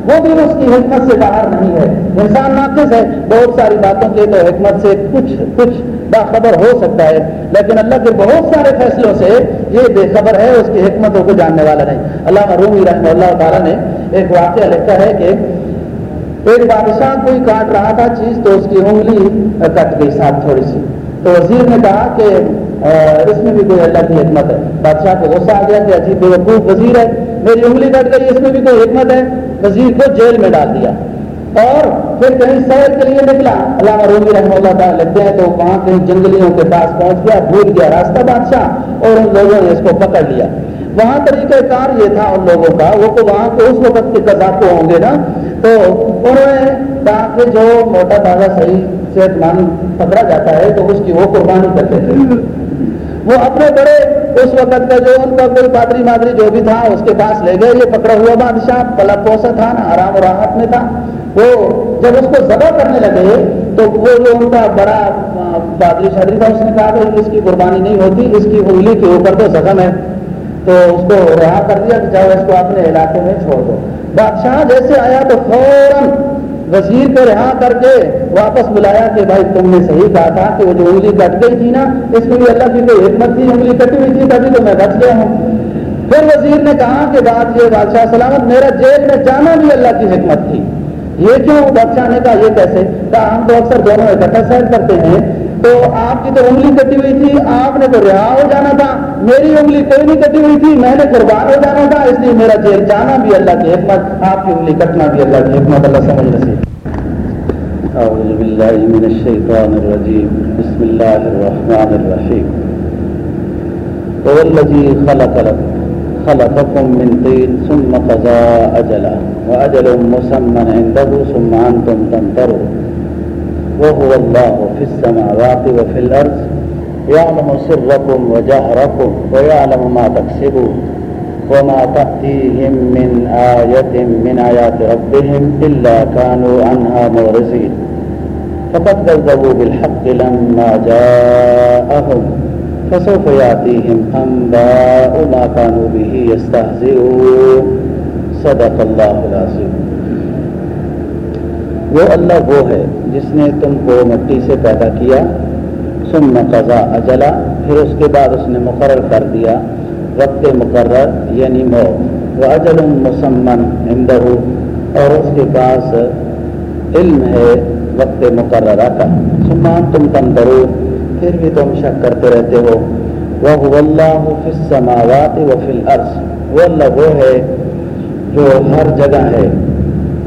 وہ بھی اس کی حکمت سے باہر نہیں ہے۔ انسان ناقص ہے۔ بہت ساری باتوں کے تو حکمت سے کچھ کچھ باخبر ہو سکتا ہے۔ لیکن اللہ کے بہت سارے فیصلوں سے یہ بے خبر ہے، اس کی حکمتوں کو جاننے والا نہیں۔ اللہ رومی رحمہ اللہ تعالیٰ نے ایک واقعہ لکھا ہے کہ ایک بادشاہ کوئی کاٹ رہا تھا چیز تو اس کی انگلی کٹ گئی ساتھ تھوڑی سی۔ تو وزیر نے کہا کہ اس میں بھی کوئی اللہ کی حکمت ہے۔ بادشاہ کو غصہ آ گیا کہ عجیب، بے وقوف وزیر ہے۔ میری انگلی کٹ گئی اس میں بھی کوئی حکمت ہے؟ وزیر کو جیل میں ڈال دیا۔ اور پھر کہیں سیر کے لیے نکلا۔ علامہ رومی رحمہ اللہ تعالیٰ لگتے ہیں تو وہاں کہیں جنگلیوں کے پاس پہنچ گیا بھول گیا، راستہ بادشاہ، اور ان لوگوں نے اس کو پکڑ لیا۔ وہاں طریقہ کار یہ تھا ان لوگوں کا، وہ تو وہاں کے اس وقت کے قزاقوں ہوں گے نا۔ تو انہوں نے کہا کہ جو موٹا تازہ صحیح صحت مند پکڑا جاتا ہے تو اس کی وہ قربانی کرتے تھے۔ وہ اپنے بڑے اس وقت کا جو ان کا کوئی پادری مادری جو بھی تھا، اس کے پاس لے گئے، یہ پکڑا ہوا بادشاہ، پلا پوسا تھا نا آرام و راحت میں تھا۔ وہ جب اس کو ذبح کرنے لگے، تو وہ جو ان کا بڑا پادری شادری تھا، اس نے کہا کہ اس کی قربانی نہیں ہوتی، اس کی انگلی کے اوپر تو زخم ہے۔ تو اس کو رہا کر دیا کہ جاؤ اس کو اپنے علاقے میں چھوڑ دو۔ بادشاہ جیسے آیا تو فوراً وزیر کو رہا کر کے واپس بلایا کہ بھائی تم نے صحیح کہا تھا کہ وہ جو انگلی کٹ گئی تھی نا، اس میں بھی اللہ کی کوئی حکمت تھی انگلی کٹی ہوئی تھی تبھی تو میں بچ گیا ہوں۔ پھر وزیر نے کہا کہ بات یہ بادشاہ سلامت، میرا جیل میں جانا بھی اللہ کی حکمت تھی۔ یہ کیوں بادشاہ نے کہا یہ کیسے؟ کہا ہم تو اکثر دونوں اکٹھا سیر کرتے ہیں۔ تو آپ کی تو انگلی کٹی ہوئی تھی، آپ نے تو رہا ہو جانا تھا۔ میری انگلی کوئی نہیں کٹی ہوئی تھی، میں نے قربان ہو جانا تھا، اس لیے میرا جیل جانا بھی اللہ کی حکمت، آپ کی انگلی کٹنا بھی اللہ کی حکمت، اللہ سمجھ نصیب۔ أعوذ بالله من الشيطان الرجيم بسم الله الرحمن الرحيم هو الذي خلق لكم خلقكم من طين ثم قضى أجلا وأجل مسمى عنده ثم أنتم تنطرون وهو الله في السماوات وفي الأرض. يعلم سركم وجهركم ويعلم ما تكسبون وما تأتيهم من آية من آيات ربهم إلا كانوا عنها مورزين. فقد كذبوا بالحق لما جاءهم فسوف يأتيهم أنباء ما كانوا به يستهزئون. صدق الله العظيم. وہ اللہ وہ ہے جس نے تم کو مٹی سے پیدا کیا، ثم قضا اجلا، پھر اس کے بعد اس نے مقرر کر دیا، وقت مقرر یعنی موت وہ اجل مسمن اندہ اور اس کے پاس علم ہے وقت مقررہ کا۔ سمان تم تم کرو پھر بھی تم شک کرتے رہتے ہو۔ وہ اللہ فی السماوات و فی الارض، وہ اللہ وہ ہے جو ہر جگہ ہے،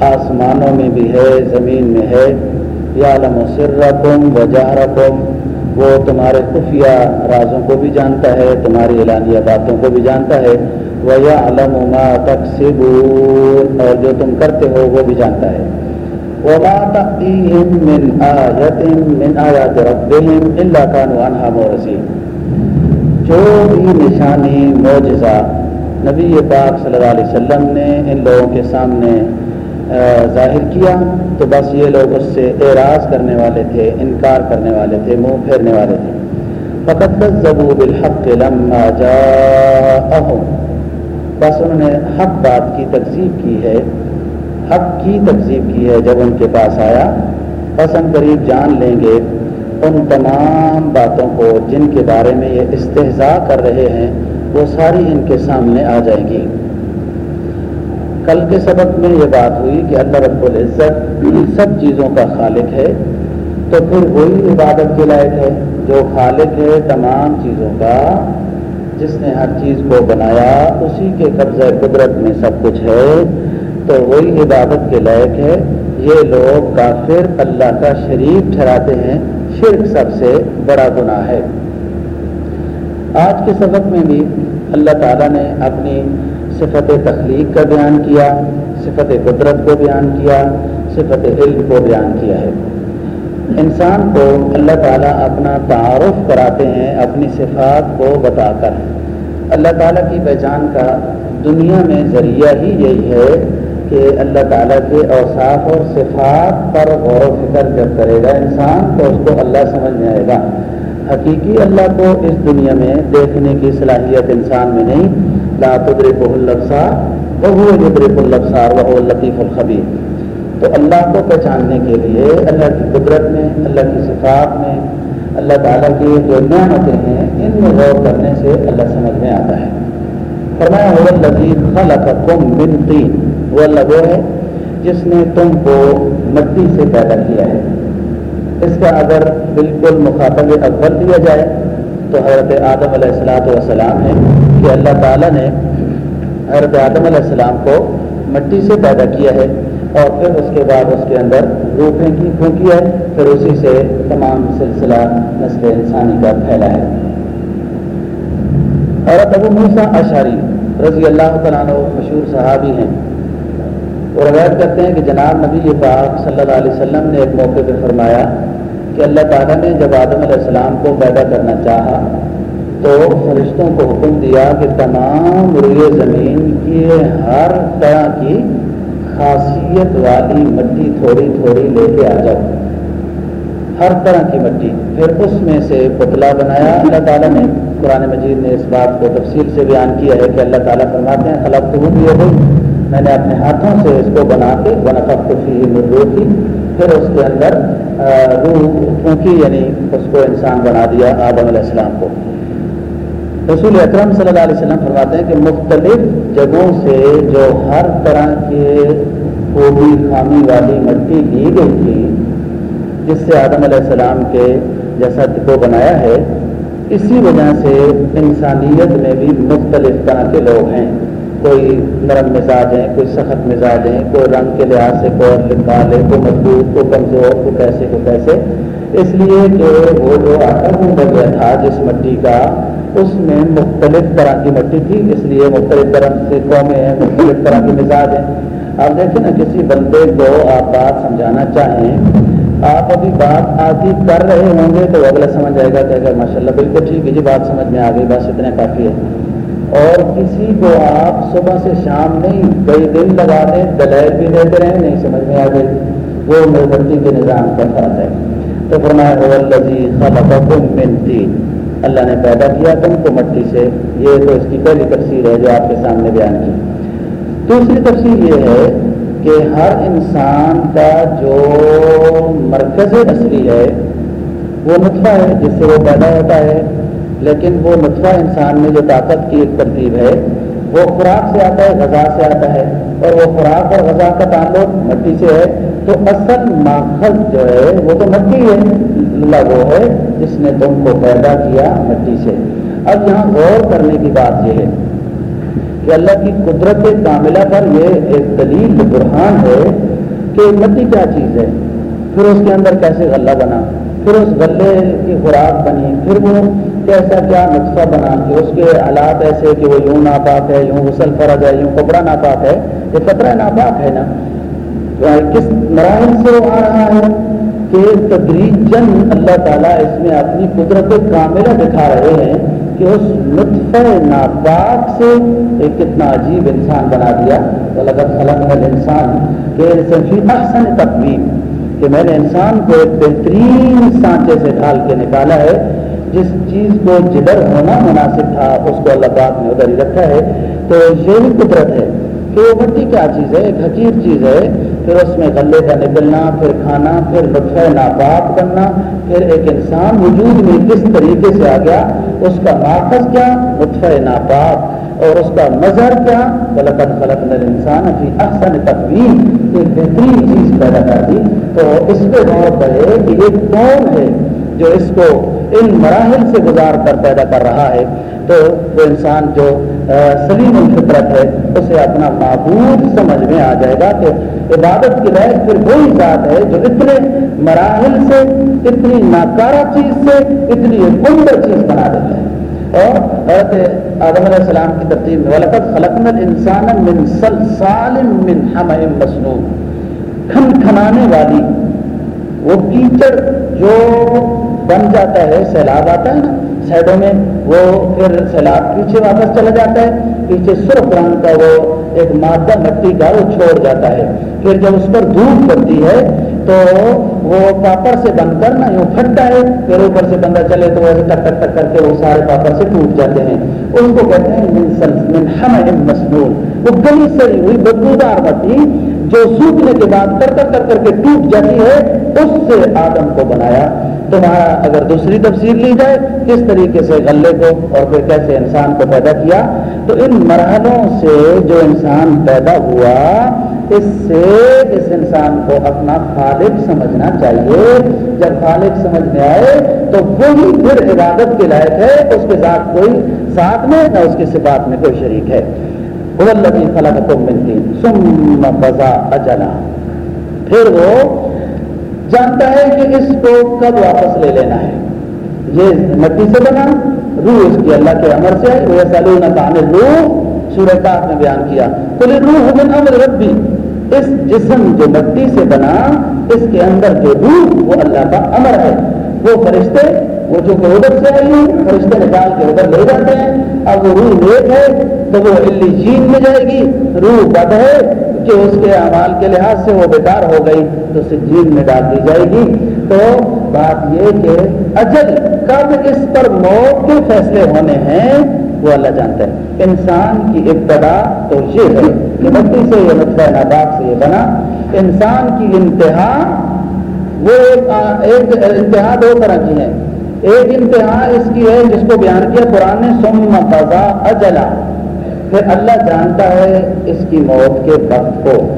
آسمانوں میں بھی ہے، زمین میں ہے یا و سرکم و جہرکم وہ تمہارے خفیہ رازوں کو بھی جانتا ہے، تمہاری اعلانیہ باتوں کو بھی جانتا ہے۔ وہ یا علم ما تقسیب اور جو تم کرتے ہو، وہ بھی جانتا ہے۔ وما تأتيهم من آية من آيات ربهم إلا كانوا عنها مورسين جو بھی نشانی، معجزہ نبی پاک صلی اللہ علیہ وسلم نے ان لوگوں کے سامنے ظاہر کیا تو بس یہ لوگ اس سے اعراض کرنے والے تھے، انکار کرنے والے تھے، منہ پھیرنے والے تھے۔ فقط زبو بالحق لما جاءهم بس انہوں نے حق بات کی تقسیب کی ہے، حق کی تقسیب کی ہے جب ان کے پاس آیا۔ پسند قریب جان لیں گے ان تمام باتوں کو جن کے بارے میں یہ استحضاء کر رہے ہیں، وہ ساری ان کے سامنے آ جائیں گی۔ کل کے سبق میں یہ بات ہوئی کہ اللہ رب العزت سب چیزوں کا خالق ہے، تو پھر وہی عبادت کے لائق ہے جو خالق ہے تمام چیزوں کا، جس نے ہر چیز کو بنایا، اسی کے قبضہ قدرت میں سب کچھ ہے۔ تو وہی عبادت کے لائق ہے۔ یہ لوگ کافر اللہ کا شریف ٹھہراتے ہیں۔ شرک سب سے بڑا گناہ ہے۔ آج کے سبق میں بھی اللہ تعالیٰ نے اپنی صفت تخلیق کا بیان کیا، صفت قدرت کو بیان کیا، صفت علم کو بیان کیا ہے۔ انسان کو اللہ تعالیٰ اپنا تعارف کراتے ہیں، اپنی صفات کو بتا کر۔ اللہ تعالیٰ کی پہچان کا دنیا میں ذریعہ ہی یہی ہے کہ اللہ تعالیٰ کے اوصاف اور صفات پر غور و فکر جب کرے گا، انسان تو اس کو اللہ سمجھ میں آئے گا۔ حقیقی اللہ کو اس دنیا میں دیکھنے کی صلاحیت انسان میں نہیں لا تدرک الفسار وہ یدرک الفسار وہ لطیف الخبیر تو اللہ کو پہچاننے کے لیے اللہ کی قدرت میں، اللہ کی صفات میں، اللہ تعالیٰ کی جو نعمتیں ہیں، ان میں غور کرنے سے اللہ سمجھ میں آتا ہے۔ فرمایا ہو لذیذ خلقکم من تین وہ اللہ وہ ہے جس نے تم کو مٹی سے پیدا کیا ہے۔ اس کا اگر بالکل مخاطب اکبر دیا جائے تو حضرت آدم علیہ السلاۃ والسلام ہے کہ اللہ تعالیٰ نے حضرت آدم علیہ السلام کو مٹی سے پیدا کیا ہے اور پھر اس کے بعد اس کے اندر روح پھینکی پھونکی ہے، پھر اسی سے تمام سلسلہ نسل انسانی کا پھیلا ہے۔ اور ابو موسا اشاری رضی اللہ تعالیٰ مشہور صحابی ہیں۔ وہ روایت کرتے ہیں کہ جناب نبی پاک صلی اللہ علیہ وسلم نے ایک موقع پہ فرمایا کہ اللہ تعالیٰ نے جب آدم علیہ السلام کو پیدا کرنا چاہا تو فرشتوں کو حکم دیا کہ تمام روئے زمین کی ہر طرح کی خاصیت والی مٹی تھوڑی تھوڑی لے کے آ جاؤ۔ ہر طرح کی مٹی۔ پھر اس میں سے پتلا بنایا۔ اللہ تعالیٰ نے قرآن مجید نے اس بات کو تفصیل سے بیان کیا ہے کہ اللہ تعالیٰ فرماتے ہیں خلق تو بھی ہوئی میں نے اپنے ہاتھوں سے اس کو بنا کے بنا خوشی روح کی پھر اس کے اندر روح پھونکی یعنی اس کو انسان بنا دیا آدم علیہ السلام کو۔ رسول اکرم صلی اللہ علیہ وسلم فرماتے ہیں کہ مختلف جگہوں سے جو ہر طرح کے خوبی خامی والی مٹی لی گئی تھی، جس سے آدم علیہ السلام کے جیسا کو بنایا ہے، اسی وجہ سے انسانیت میں بھی مختلف طرح کے لوگ ہیں۔ کوئی نرم مزاج ہیں کوئی سخت مزاج ہیں کوئی رنگ کے لحاظ سے، کوئی لکھال ہے کوئی مضبوط کو کمزور کو کیسے کو کیسے۔ اس لیے کہ وہ جو آٹا گھوم گیا تھا جس مٹی کا، اس میں مختلف طرح کی مٹی تھی۔ اس لیے مختلف طرح سے قومیں ہیں، مختلف طرح کے مزاج ہیں۔ آپ دیکھیں نا، کسی بندے کو آپ بات سمجھانا چاہیں، آپ ابھی بات آتی کر رہے ہوں گے تو اگلا سمجھ جائے گا کہ اگر ماشاء اللہ بالکل ٹھیک ہے جی بات سمجھ میں آ گئی، بس اتنا کافی ہے۔ اور کسی کو آپ صبح سے شام نہیں کئی دن لگا دیں دلائل بھی دیتے رہیں، نہیں سمجھ میں آ گئی وہ مربتی کے نظام کا ہے۔ تو فرمایا من تین۔ اللہ نے پیدا کیا تم کو مٹی سے۔ یہ تو اس کی پہلی تفصیل ہے جو آپ کے سامنے بیان کی۔ دوسری تفصیل یہ ہے کہ ہر انسان کا جو مرکز اصلی ہے، وہ نطفہ ہے، جس سے وہ پیدا ہوتا ہے۔ لیکن وہ نطفہ انسان میں جو طاقت کی ایک ترتیب ہے، وہ خوراک سے آتا ہے، غذا سے آتا ہے۔ اور وہ خوراک اور غذا کا تعلق مٹی سے ہے، تو اصل ماخذ جو ہے، وہ تو مٹی ہے۔ اللہ وہ ہے جس نے تم کو پیدا کیا مٹی سے۔ اب یہاں غور کرنے کی بات یہ ہے کہ اللہ کی قدرت کاملہ پر یہ ایک دلیل برہان ہے کہ مٹی کیا چیز ہے، پھر اس کے اندر کیسے غلہ بنا؟ پھر اس غلے کی خوراک بنی، پھر وہ کیسا کیا نقصہ بنا کہ اس کے حالات ایسے کہ وہ یوں ناپاک ہے، یوں غسل فرض ہے، یوں کپڑا ناپاک ہے یہ کپڑا ناپاک ہے نا؟ کس مراحل سے وہ آ رہا ہے کہ تدریجن اللہ تعالیٰ اس میں اپنی قدرت کاملہ دکھا رہے ہیں کہ اس لطف ناپاک سے ایک کتنا عجیب انسان بنا دیا۔ تو لگت خلق ہے انسان کہ احسن تقویم کہ میں نے انسان کو ایک بہترین سانچے سے ڈھال کے نکالا ہے، جس چیز کو جدھر ہونا مناسب تھا، اس کو اللہ پاک نے ادھر ہی رکھا ہے۔ تو یہی قدرت ہے کہ وہ مٹی کیا چیز ہے، ایک حقیق چیز ہے۔ پھر اس میں غلے کا نکلنا، پھر کھانا، پھر لطف ناپاک بننا، پھر ایک انسان وجود میں کس طریقے سے آ گیا، اس کا ناقص کیا؟ لطف ناپاک۔ اور اس کا مظہر کیا؟ غلط خلق نر انسان ابھی احسن تقویم ایک بہترین چیز پیدا کر دی۔ تو اس پہ غور کرے کہ یہ کون ہے جو اس کو ان مراحل سے گزار کر پیدا کر رہا ہے۔ تو وہ انسان جو سلیم الفطرت ہے، اسے اپنا معبود سمجھ میں آ جائے گا۔ کہ عبادت کی لائق پھر وہی ذات ہے جو اتنے مراحل سے، اتنی ناکارہ چیز سے، اتنی عمدہ چیز بنا دیتا ہے۔ اور حضرت آدم علیہ السلام کی ترتیب میں ولقت خلقن الانسان من سلسال من حمع مسنون۔ کھن کھنانے والی وہ کیچڑ جو بن جاتا ہے، سیلاب آتا ہے نا، سائڈوں میں وہ پھر سیلاب پیچھے واپس چلا جاتا ہے، پیچھے سرخ رنگ کا وہ ایک مادہ مٹی کا وہ چھوڑ جاتا ہے۔ پھر جب اس پر دھوپ پڑتی ہے تو وہ پاپڑ سے بن کر نا یوں پھٹتا ہے، پھر اوپر سے بندہ چلے تو ایسے ٹک ٹک ٹک کر کے وہ سارے پاپڑ سے ٹوٹ جاتے ہیں۔ اس کو کہتے ہیں مسنون۔ وہ گلی سڑی ہوئی بدبودار مٹی جو سوکھنے کے بعد کر کر کر کر کے ٹوٹ جاتی ہے، اس سے آدم کو بنایا۔ تمہارا اگر دوسری تفسیر لی جائے، کس طریقے سے غلے کو اور پھر کیسے انسان کو پیدا کیا؟ تو ان مرحلوں سے جو انسان پیدا ہوا اس سے اس انسان کو اپنا خالق سمجھنا چاہیے، جب خالق سمجھ میں آئے تو وہی پھر عبادت کے لائق ہے، اس کے ساتھ کوئی ساتھ میں، نہ اس کی صفات میں کوئی شریک ہے۔ لگی خلا کو ملتی سم بزا اجلا۔ پھر وہ جانتا ہے کہ اس کو کب واپس لے لینا ہے۔ یہ مٹی سے بنا، روح اس کی اللہ کے امر سے وہ سلون روح سورہ کاف نے بیان کیا۔ تو روح من امر ربی اس جسم جو مٹی سے بنا، اس کے اندر جو روح، وہ اللہ کا امر ہے۔ وہ فرشتے، وہ جو کہ ادھر سے آئی ہیں، فرشتے نکال کے ادھر لے جاتے ہیں۔ اب وہ روح نیک ہے، تو وہ علی جین میں جائے گی۔ روح بد ہے کہ اس کے اعمال کے لحاظ سے وہ بیکار ہو گئی، تو اسے جین میں ڈال دی جائے گی۔ تو بات یہ کہ اجل کب اس پر موت کے فیصلے ہونے ہیں؟ وہ اللہ جانتا ہے۔ انسان کی ابتدا تو یہ ہے کہ مٹی سے یہ نقطۂ ناداب سے یہ بنا۔ انسان کی انتہا وہ ایک انتہا دو طرح کی ہے۔ ایک انتہا اس کی ہے جس کو بیان کیا قرآن نے سم قضا اجلا پھر اللہ جانتا ہے اس کی موت کے وقت کو۔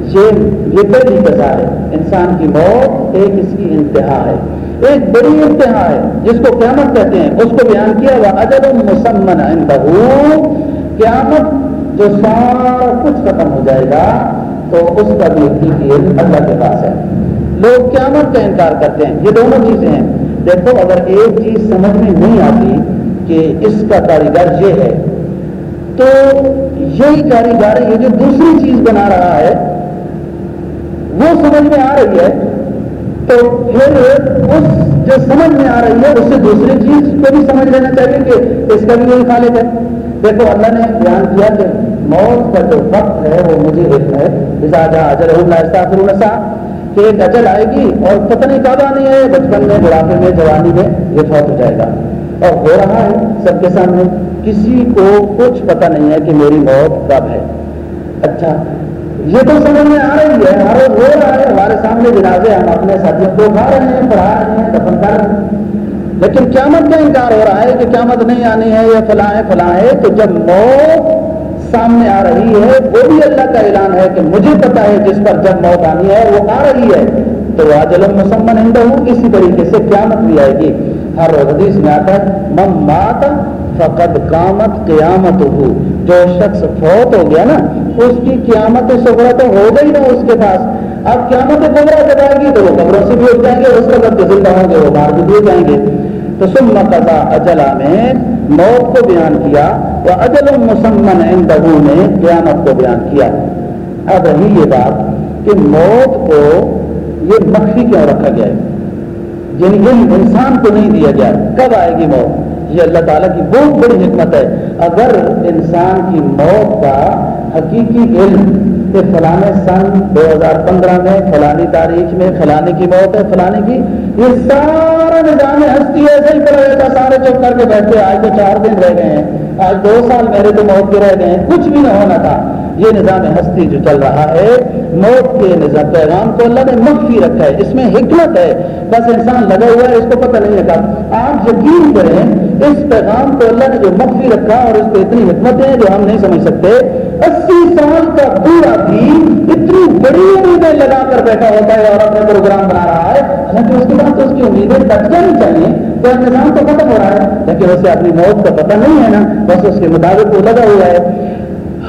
یہ یہ پہلی قضا ہے۔ انسان کی موت ایک اس کی انتہا ہے۔ ایک بڑی انتہا ہے، جس کو قیامت کہتے ہیں۔ اس کو بیان کیا وہ اجل مسمن قیامت جو سارا کچھ ختم ہو جائے گا، تو اس کا بھی علم اللہ کے پاس ہے۔ لوگ قیامت کا انکار کرتے ہیں۔ یہ دونوں چیزیں ہیں۔ دیکھو، اگر ایک چیز سمجھ میں نہیں آتی کہ اس کا کاریگر یہ ہے، تو یہی کاریگر یہ جو دوسری چیز بنا رہا ہے، وہ سمجھ میں آ رہی ہے۔ تو پھر اس جو سمجھ میں آ رہی ہے، اس سے دوسری چیز کو بھی سمجھ لینا چاہیے کہ اس کا بھی یہی خالق ہے۔ دیکھو، اللہ نے بیان کیا کہ موت کا جو وقت ہے، وہ مجھے ایک ہے۔ اجل اللہ کہ ایک اجل آئے گی اور پتہ نہیں کب آنی ہے، بچپن میں، بڑھاپے میں، جوانی میں یہ فوت ہو جائے گا۔ اور ہو رہا ہے سب کے سامنے، کسی کو کچھ پتہ نہیں ہے کہ میری موت کب ہے۔ اچھا یہ تو سمجھ میں آ رہی ہے ہر روز ہو رہا ہے ہمارے سامنے جنازے ہم اپنے ساتھیوں کو کھا رہے ہیں پڑھا رہے ہیں دفن کر رہے ہیں لیکن قیامت کا انکار ہو رہا ہے کہ قیامت نہیں آنی ہے یا فلاں ہے فلاں ہے، تو جب موت سامنے آ رہی ہے، وہ بھی اللہ کا اعلان ہے کہ مجھے پتا ہے جس پر جب موت آنی ہے، وہ آ رہی ہے۔ تو آجل مسمن ہندو اسی طریقے سے قیامت بھی آئے گی۔ ہر حدیث میں آتا ہے مم مات فقد قامت قیامت ہو جو شخص فوت ہو گیا نا اس کی قیامت سبرا تو ہو گئی نا اس کے پاس۔ اب قیامت قبرا جب آئے گی تو وہ قبروں سے بھی اٹھ جائیں گے، اس وقت زندہ ہوں گے، وہ باہر بھی دیے جائیں گے۔ تو سم قضا اجلا میں موت کو بیان کیا، وہ اجل مسمن اندہو میں قیامت کو بیان کیا۔ اب رہی یہ بات کہ موت کو یہ مخفی کیوں رکھا گیا ہے؟ یعنی علم انسان کو نہیں دیا گیا۔ کب آئے گی موت؟ یہ اللہ تعالیٰ کی بہت بڑی حکمت ہے۔ اگر انسان کی موت کا حقیقی علم کہ فلانے سن دو ہزار پندرہ میں فلانی تاریخ میں فلانے کی موت ہے، فلانے کی، یہ سارا نظام ہستی ایسے ہی پڑا رہتا سارے چپ کر کے بیٹھے، آج تو چار دن رہ گئے ہیں، آج دو سال میرے تو موت کے رہ گئے ہیں، کچھ بھی نہ ہونا تھا۔ یہ نظام ہستی جو چل رہا ہے، موت کے نظام، پیغام کو اللہ نے مخفی رکھا ہے اس میں حکمت ہے۔ بس انسان لگا ہوا ہے، اس کو پتہ نہیں لگا۔ آپ یقین کریں، اس پیغام کو اللہ نے جو مخفی رکھا اور اس پہ اتنی حکمت ہے جو ہم نہیں سمجھ سکتے، اسی سال کا پورا بھی اتنی بڑی امیدیں لگا کر بیٹھا ہوتا ہے اور اپنا پروگرام بنا رہا ہے۔ حالانکہ اس کے بعد تو اس کی امیدیں ڈٹ جانی چاہیے، تو نظام تو ختم ہو رہا ہے۔ لیکن اسے اپنی موت کا پتہ نہیں ہے نا، بس اس کے مطابق وہ لگا ہوا ہے۔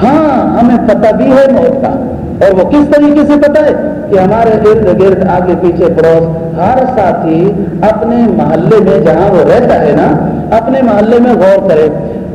ہاں ہمیں پتہ بھی ہے موت کا۔ اور وہ کس طریقے سے پتہ ہے؟ کہ ہمارے ارد گرد آگے پیچھے پڑوس، ہر ساتھی اپنے محلے میں جہاں وہ رہتا ہے نا، اپنے محلے میں غور کرے۔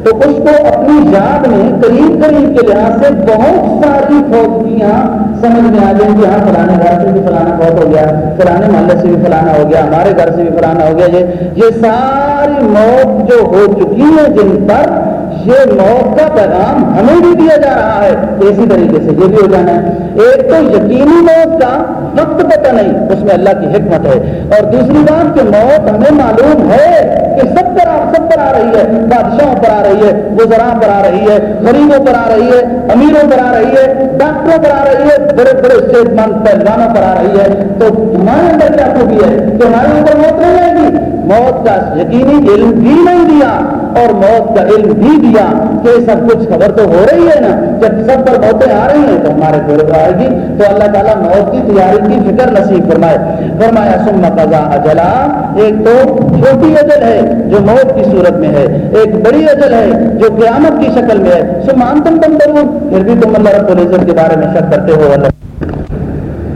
تو اس کو اپنی یاد میں قریب قریب کے لحاظ سے بہت ساری فوجیاں سمجھ میں آ جائیں کہ ہاں فلانے گھر سے بھی فلانا بہت ہو گیا، فلانے محلے سے بھی فلانا ہو گیا، ہمارے گھر سے بھی فلانا ہو گیا۔ یہ ساری موت جو ہو چکی ہے، جن پر یہ موت کا پیغام ہمیں بھی دیا جا رہا ہے۔ اسی طریقے سے یہ بھی ہو جانا ہے۔ ایک تو یقینی موت کا وقت پتہ نہیں، اس میں اللہ کی حکمت ہے۔ اور دوسری بات کہ موت ہمیں معلوم ہے کہ سب پر سب پر آ رہی ہے۔ بادشاہوں پر آ رہی ہے، وزراء پر آ رہی ہے، غریبوں پر آ رہی ہے، امیروں پر آ رہی ہے، ڈاکٹروں پر آ رہی ہے، بڑے بڑے صحت مند، پہلوانوں پر آ رہی ہے۔ تو ہمارے اندر کیا خوبی ہے؟ کہ ہمارے اوپر موت نہیں آئے گی۔ موت کا یقینی علم بھی نہیں دیا اور موت کا علم بھی دیا کہ سب کچھ خبر تو ہو رہی ہے نا۔ جب سب پر موتیں آ رہی ہیں تو ہمارے گھر پر آئے گی تو اللہ تعالیٰ موت کی تیاری کی فکر نصیب فرمائے۔ فرمایا سم قضا اجلا۔ ایک تو چھوٹی اجل ہے جو موت کی صورت میں ہے۔ ایک بڑی اجل ہے جو قیامت کی شکل میں ہے۔ سمان تم تم کرو پھر بھی تم اللہ رب العزت کے بارے میں شک کرتے ہو۔ اللہ۔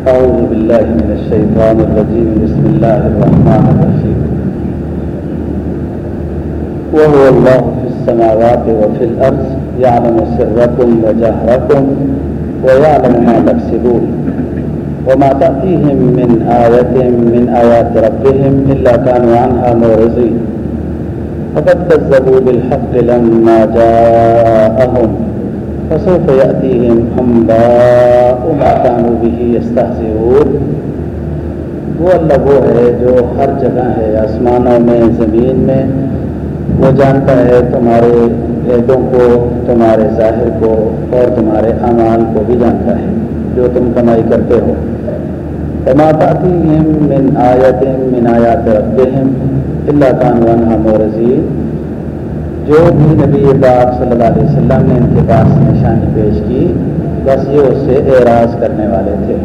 أعوذ بالله من الشيطان الرجيم بسم الله الرحمن الرحيم وهو الله في السماوات وفي الأرض يعلم سركم وجهركم ويعلم ما تكسبون. وما تأتيهم من آية من آيات ربهم إلا كانوا عنها مورزين. فقد كذبوا بالحق لما جاءهم فسوف يأتيهم أنباء ما كانوا به يستهزئون. وہ اللہ وہ ہے جو ہر جگہ ہے آسمانوں میں زمین میں وہ جانتا ہے تمہارے عیدوں کو، تمہارے ظاہر کو اور تمہارے اعمال کو بھی جانتا ہے، جو تم کمائی کرتے ہو۔ تماطاتی من آیت من آیات ربہم اللہ قانون مورزی جو بھی نبی پاک صلی اللہ علیہ وسلم نے ان کے پاس نشانی پیش کی، بس یہ اس سے اعراض کرنے والے تھے۔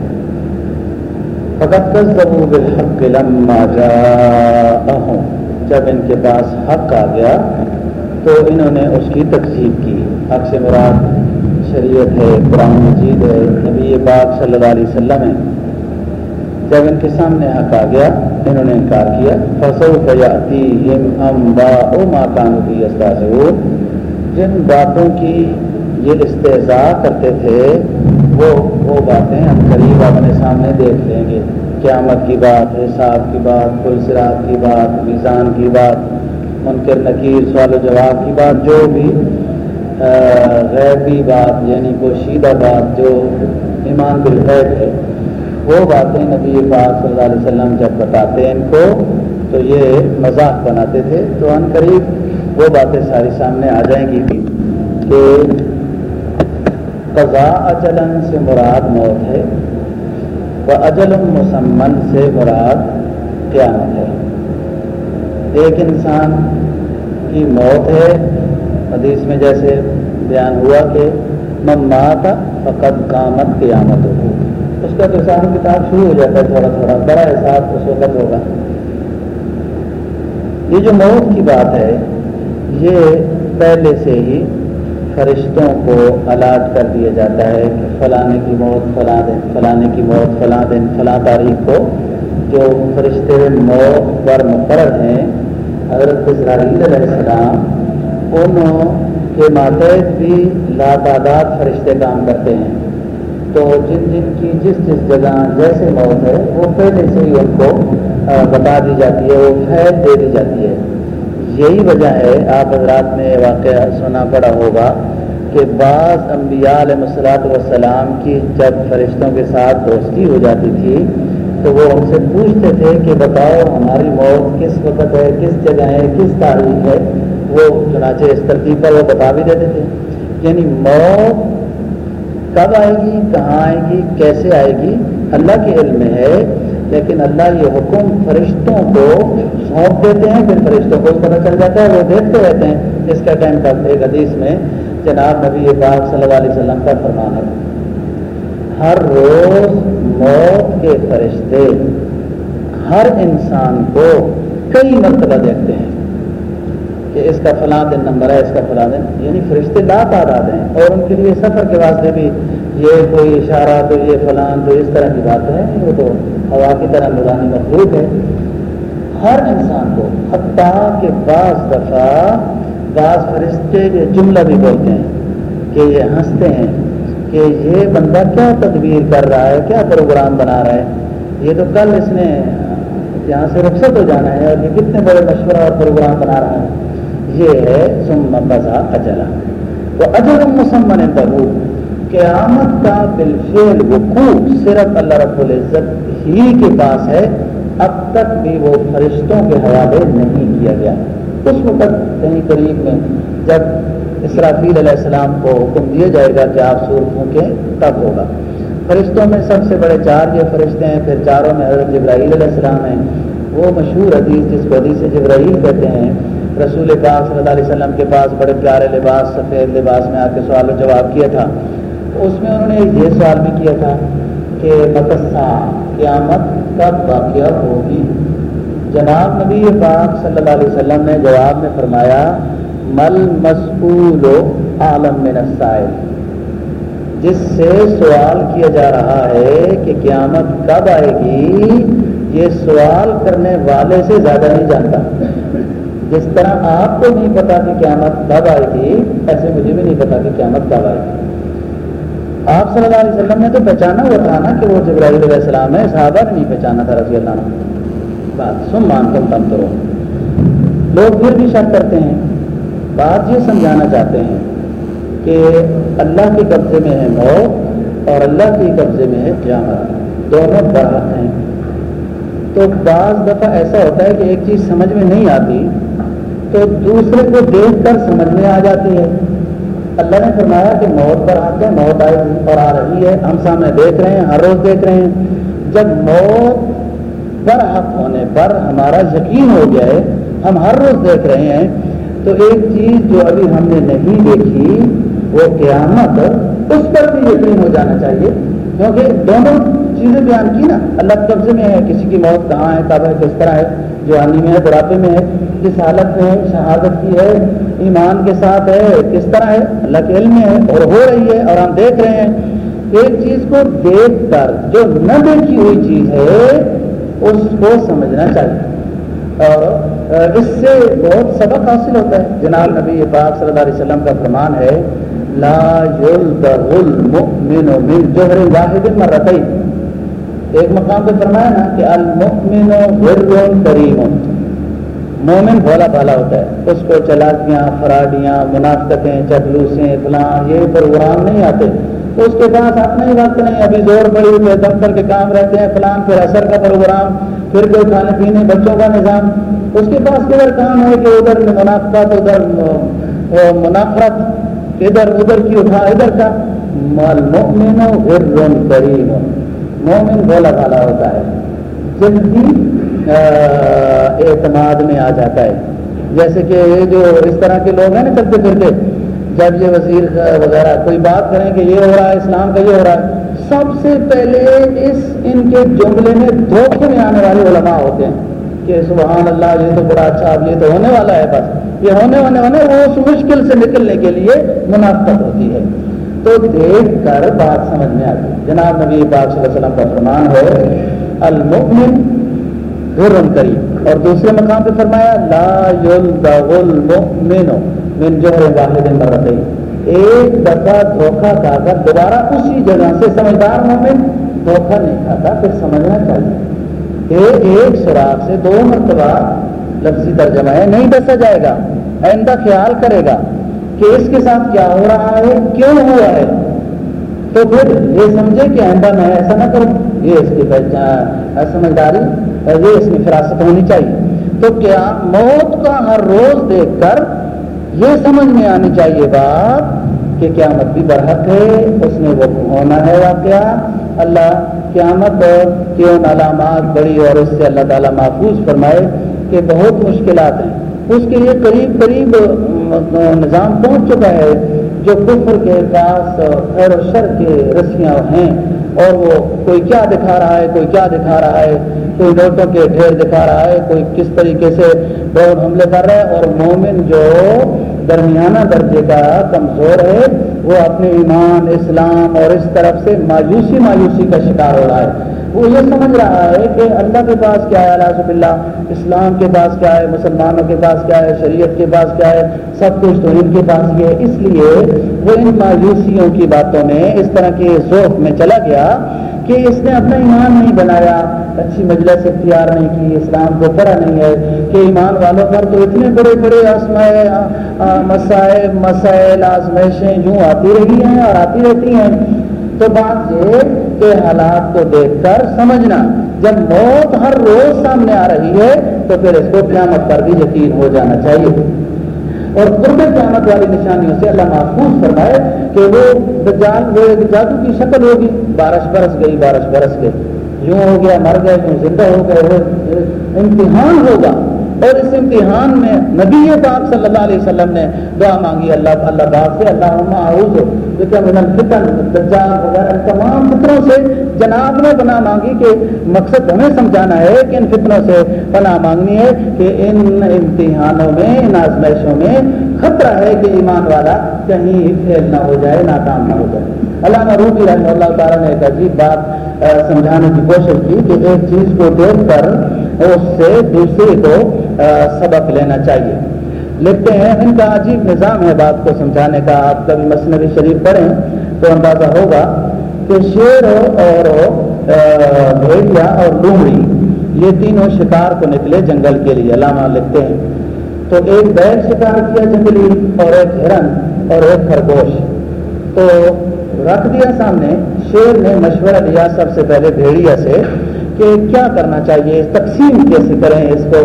فقط کذبوا بالحق لما جاءہم جب ان کے پاس حق آ گیا تو انہوں نے اس کی تقسیم کی۔ حق سے مراد شریعت ہے، قرآن مجید ہے، نبی پاک صلی اللہ علیہ وسلم ہے جب ان کے سامنے حق آ گیا، انہوں نے انکار کیا۔ فصل فیاتی امبا او ماکان کی جن باتوں کی یہ استحصا کرتے تھے، وہ وہ باتیں ہم قریب اپنے سامنے دیکھ لیں گے۔ قیامت کی بات، حساب کی بات کل سرات کی بات، میزان کی بات، منکر، نکیر، سوال و جواب کی بات، جو بھی غیبی بات یعنی پوشیدہ بات، جو ایمان بالغیب ہے، وہ باتیں نبی پاک صلی اللہ علیہ وسلم جب بتاتے ہیں ان کو، تو یہ مذاق بناتے تھے، تو ان قریب وہ باتیں ساری سامنے آ جائیں گی کہ قضاء اچلن سے مراد موت ہے وہ اجل مسمن سے مراد قیامت ہے۔ ایک انسان کی موت ہے۔ حدیث میں جیسے بیان ہوا کہ ممات فقط قامت قیامت ہو اس کا تو حساب کتاب شروع ہو جاتا ہے، تھوڑا تھوڑا بڑا حساب اس وقت ہوگا۔ یہ جو موت کی بات ہے، یہ پہلے سے ہی فرشتوں کو الاٹ کر دیا جاتا ہے کہ فلانے کی موت فلاں دن، فلانے کی موت فلاں دن فلاں تاریخ کو جو فرشتے موت پر مقرر ہیں، حضرت اسرائیل علیہ السلام ان کے ماتحت بھی لاتعداد فرشتے کام کرتے ہیں۔ تو جن جن کی جس جس جگہ جیسے موت ہے، وہ پہلے سے ہی ان کو بتا دی جاتی ہے، وہ فیض دے دی جاتی ہے۔ یہی وجہ ہے، آپ حضرات نے واقعہ سنا پڑا ہوگا کہ بعض انبیاء علیہ مسلاط والسلام کی جب فرشتوں کے ساتھ دوستی ہو جاتی تھی، تو وہ ان سے پوچھتے تھے کہ بتاؤ ہماری موت کس وقت ہے، کس جگہ ہے، کس تاریخ ہے؟ وہ چنانچہ اس ترتیب پر وہ بتا بھی دیتے تھے۔ یعنی موت کب آئے گی، کہاں آئے گی، کیسے آئے گی؟ اللہ کے علم میں ہے لیکن اللہ یہ حکم فرشتوں کو سونپ دیتے ہیں، پھر فرشتوں کو پتہ چل جاتا ہے، وہ دیکھتے رہتے ہیں۔ اس کا ٹائم کا ایک حدیث میں جناب نبی پاک صلی اللہ علیہ وسلم کا فرمان ہے۔ ہر روز موت کے فرشتے ہر انسان کو کئی مرتبہ دیکھتے ہیں کہ اس کا فلاں دن نمبر ہے، اس کا فلاں دن یعنی فرشتے لا تعداد ہیں اور ان کے لیے سفر کے واسطے بھی یہ کوئی اشارہ تو یہ فلان تو اس طرح کی بات ہے وہ تو ہوا کی طرح نورانی مخلوق ہے۔ ہر انسان کو حتیٰ کہ بعض دفعہ بعض فرشتے یہ جملہ بھی بولتے ہیں کہ یہ ہنستے ہیں کہ یہ بندہ کیا تدبیر کر رہا ہے، کیا پروگرام بنا رہا ہے۔ یہ تو کل اس نے یہاں سے رخصت ہو جانا ہے اور یہ کتنے بڑے مشورہ اور پروگرام بنا رہا ہے۔ یہ ہے سم بزا اجلا۔ تو اجل مسمن بہو۔ قیامت کا بالفعل وقوع صرف اللہ رب العزت ہی کے پاس ہے، اب تک بھی وہ فرشتوں کے حوالے نہیں کیا گیا۔ اس وقت کہیں قریب میں جب اسرافیل علیہ السلام کو حکم دیا جائے گا کہ آپ سور پھونکیں، تب ہوگا۔ فرشتوں میں سب سے بڑے چار یہ فرشتے ہیں، پھر چاروں میں حضرت جبرائیل علیہ السلام ہیں۔ وہ مشہور حدیث جس کو حدیث جبرائیل کہتے ہیں، رسول پاک صلی اللہ علیہ وسلم کے پاس بڑے پیارے لباس، سفید لباس میں آ کے سوال و جواب کیا تھا۔ اس میں انہوں نے یہ سوال بھی کیا تھا کہ مقصہ قیامت کب واقعہ ہوگی؟ جناب نبی پاک صلی اللہ علیہ وسلم نے جواب میں فرمایا، مل مسئول عالم میں نسائل جس سے سوال کیا جا رہا ہے کہ قیامت کب آئے گی، یہ سوال کرنے والے سے زیادہ نہیں جانتا۔ جس طرح آپ کو نہیں پتا کہ قیامت کب آئے گی، ایسے مجھے بھی نہیں پتا کہ قیامت کب آئے گی۔ آپ صلی اللہ علیہ وسلم نے تو پہچانا ہوا تھا نا کہ وہ جبرائیل علیہ السلام ہے، صحابہ نے نہیں پہچانا تھا، رضی اللہ عنہ۔ بات سن، مان تم تم کرو لوگ پھر بھی شک کرتے ہیں۔ بات یہ سمجھانا چاہتے ہیں کہ اللہ کے قبضے میں ہے موت اور اللہ کے قبضے میں ہے قیامت۔ دونوں برحق ہیں۔ تو بعض دفعہ ایسا ہوتا ہے کہ ایک چیز سمجھ میں نہیں آتی تو دوسرے کو دیکھ کر سمجھ میں آ جاتی ہے۔ اللہ نے فرمایا کہ موت پر حق ہے موت آئے اور آ رہی ہے، ہم سامنے دیکھ رہے ہیں، ہر روز دیکھ رہے ہیں۔ جب موت پر حق ہونے پر ہمارا یقین ہو گیا ہے، ہم ہر روز دیکھ رہے ہیں، تو ایک چیز جو ابھی ہم نے نہیں دیکھی، وہ قیامت اس پر بھی یقین ہو جانا چاہیے۔ کیونکہ دونوں چیزیں بیان کی نا، اللہ قبضے میں ہے کسی کی موت کہاں ہے، کب ہے، کس طرح ہے۔ جوانی میں ہے، بڑھاپے میں ہے، کس حالت میں ہے، شہادت کی ہے، ایمان کے ساتھ ہے، کس طرح ہے، اللہ کے علم میں ہے اور ہو رہی ہے اور ہم دیکھ رہے ہیں۔ ایک چیز کو دیکھ کر جو نہ دیکھی ہوئی چیز ہے، اس کو سمجھنا چاہیے۔ اور اس سے بہت سبق حاصل ہوتا ہے۔ جناب نبی پاک صلی اللہ علیہ وسلم کا فرمان ہے، لا المؤمن من جوہر واحد مرتين ایک مقام پہ فرمایا نا کہ المؤمن کریم، مومن بھولا بھالا ہوتا ہے۔ اس کو چلاکیاں، فراڈیاں، منافقتیں چپلوسیں فلاں، یہ پروگرام نہیں آتے۔ اس کے پاس اپنا ہی وقت نہیں، ابھی زور پڑی ہوئی دفتر کے کام رہتے ہیں فلان پھر اثر کا پروگرام، پھر کوئی کھانے پینے، بچوں کا نظام۔ اس کے پاس کدھر کام ہے کہ ادھر منافقت، ادھر منافرت، ادھر ادھر کی اٹھا، ادھر کا۔ مومن کریم۔ مومن بولا بھالا ہوتا ہے۔ جلدی اعتماد میں آ جاتا ہے۔ جیسے کہ یہ جو اس طرح کے لوگ ہیں نا چلتے پھرتے، جب یہ وزیر وغیرہ کوئی بات کریں کہ یہ ہو رہا ہے، اسلام کا یہ ہو رہا ہے، سب سے پہلے اس، ان کے جملے میں دھوکے میں آنے والے علماء ہوتے ہیں کہ سبحان اللہ، یہ تو بڑا اچھا اب یہ تو ہونے والا ہے بس۔ یہ ہونے ہونے ہونے، وہ اس مشکل سے نکلنے کے لیے منافقت ہوتی ہے۔ تو دیکھ کر بات سمجھ میں آتی۔ جناب نبی پاک صلی اللہ علیہ وسلم کا فرمان ہے، المؤمن غرم کری اور دوسرے مقام پہ فرمایا، لا المؤمن من جوہر واحد مرتين ایک دفعہ دھوکہ کھا کر دوبارہ اسی جگہ سے سمجھدار مومن دھوکہ نہیں کھاتا، پھر سمجھنا چاہیے۔ کہ ایک سراغ سے دو مرتبہ لفظی ترجمہ ہے، نہیں دسا جائے گا، آئندہ خیال کرے گا۔ کہ اس کے ساتھ کیا ہو رہا ہے؟ کیوں ہوا ہے؟ تو پھر یہ سمجھے کہ آئندہ میں ایسا نہ کروں۔ یہ اس کی سمجھداری یہ اس میں فراست ہونی چاہیے۔ تو کیا موت کا ہر روز دیکھ کر یہ سمجھ میں آنی چاہیے بات کہ قیامت بھی برحق ہے، اس میں وہ ہونا ہے واقعہ۔ اللہ قیامت کی ان علامات بڑی اور اس سے اللہ تعالیٰ محفوظ فرمائے کہ بہت مشکلات ہیں۔ اس کے لیے قریب قریب نظام پہنچ چکا ہے جو کفر کے پاس خیر و شر کے رسیاں ہیں اور وہ کوئی کیا دکھا رہا ہے، کوئی کیا دکھا رہا ہے؟ کوئی نوٹوں کے ڈھیر دکھا رہا ہے، کوئی کس طریقے سے ڈرون حملے کر رہا ہے اور مومن جو درمیانہ درجے کا کمزور ہے، وہ اپنے ایمان، اسلام اور اس طرف سے مایوسی مایوسی کا شکار ہو رہا ہے۔ وہ یہ سمجھ رہا ہے کہ اللہ کے پاس کیا ہے الحب اللہ اسلام کے پاس کیا ہے، مسلمانوں کے پاس کیا ہے، شریعت کے پاس کیا ہے، سب کچھ تو ان کے پاس یہ ہے۔ اس لیے وہ ان مایوسیوں کی باتوں میں اس طرح کے ذوق میں چلا گیا کہ اس نے اپنا ایمان نہیں بنایا۔ اچھی مجلس اختیار نہیں کی، اسلام کو پڑھا نہیں ہے کہ ایمان والوں پر تو اتنے بڑے بڑے مسائل مسائل، آزمائشیں یوں آتی رہی ہیں اور آتی رہتی ہیں۔ تو بات یہ کہ حالات کو دیکھ کر سمجھنا، جب موت ہر روز سامنے آ رہی ہے، تو پھر اس کو قیامت پر بھی یقین ہو جانا چاہیے۔ اور قرب قیامت والی نشانیوں سے اللہ محفوظ فرمائے کہ وہ دجال، وہ ایک جادو کی شکل ہوگی۔ بارش برس گئی، بارش برس گئی۔ یوں ہو گیا، مر گئے، یوں زندہ ہو گئے امتحان ہوگا۔ اور اس امتحان میں نبی پاک صلی اللہ علیہ وسلم نے دعا مانگی، اللہ اللہ باغ سے اللہ اعوذ من الفتن، دجال وغیرہ تمام فطروں سے جناب نے بنا مانگی کہ مقصد ہمیں سمجھانا ہے کہ ان فطروں سے پناہ مانگنی ہے کہ ان امتحانوں میں، ان آزمائشوں میں خطرہ ہے کہ ایمان والا کہیں فیل نہ ہو جائے، ناکام نہ ہو جائے۔ علامہ روبی رحمہ اللہ تعالیٰ نے ایک عجیب بات سمجھانے کی کوشش کی کہ ایک چیز کو دیکھ کر، اس سے دوسرے کو سبق لینا چاہیے۔ لکھتے ہیں، ان کا عجیب نظام ہے بات کو سمجھانے کا۔ آپ کبھی مصنوعی شریف پڑھیں تو اندازہ ہوگا کہ شیر اور بھیڑیا اور لومڑی یہ تینوں شکار کو نکلے جنگل کے لیے۔ علامہ لکھتے ہیں، تو ایک بیل شکار کیا جنگلی اور ایک ہرن اور ایک خرگوش۔ تو رکھ دیا سامنے، شیر نے مشورہ دیا سب سے پہلے بھیڑیا سے کہ کیا کرنا چاہیے؟ تقسیم کیسے کریں؟ اس کو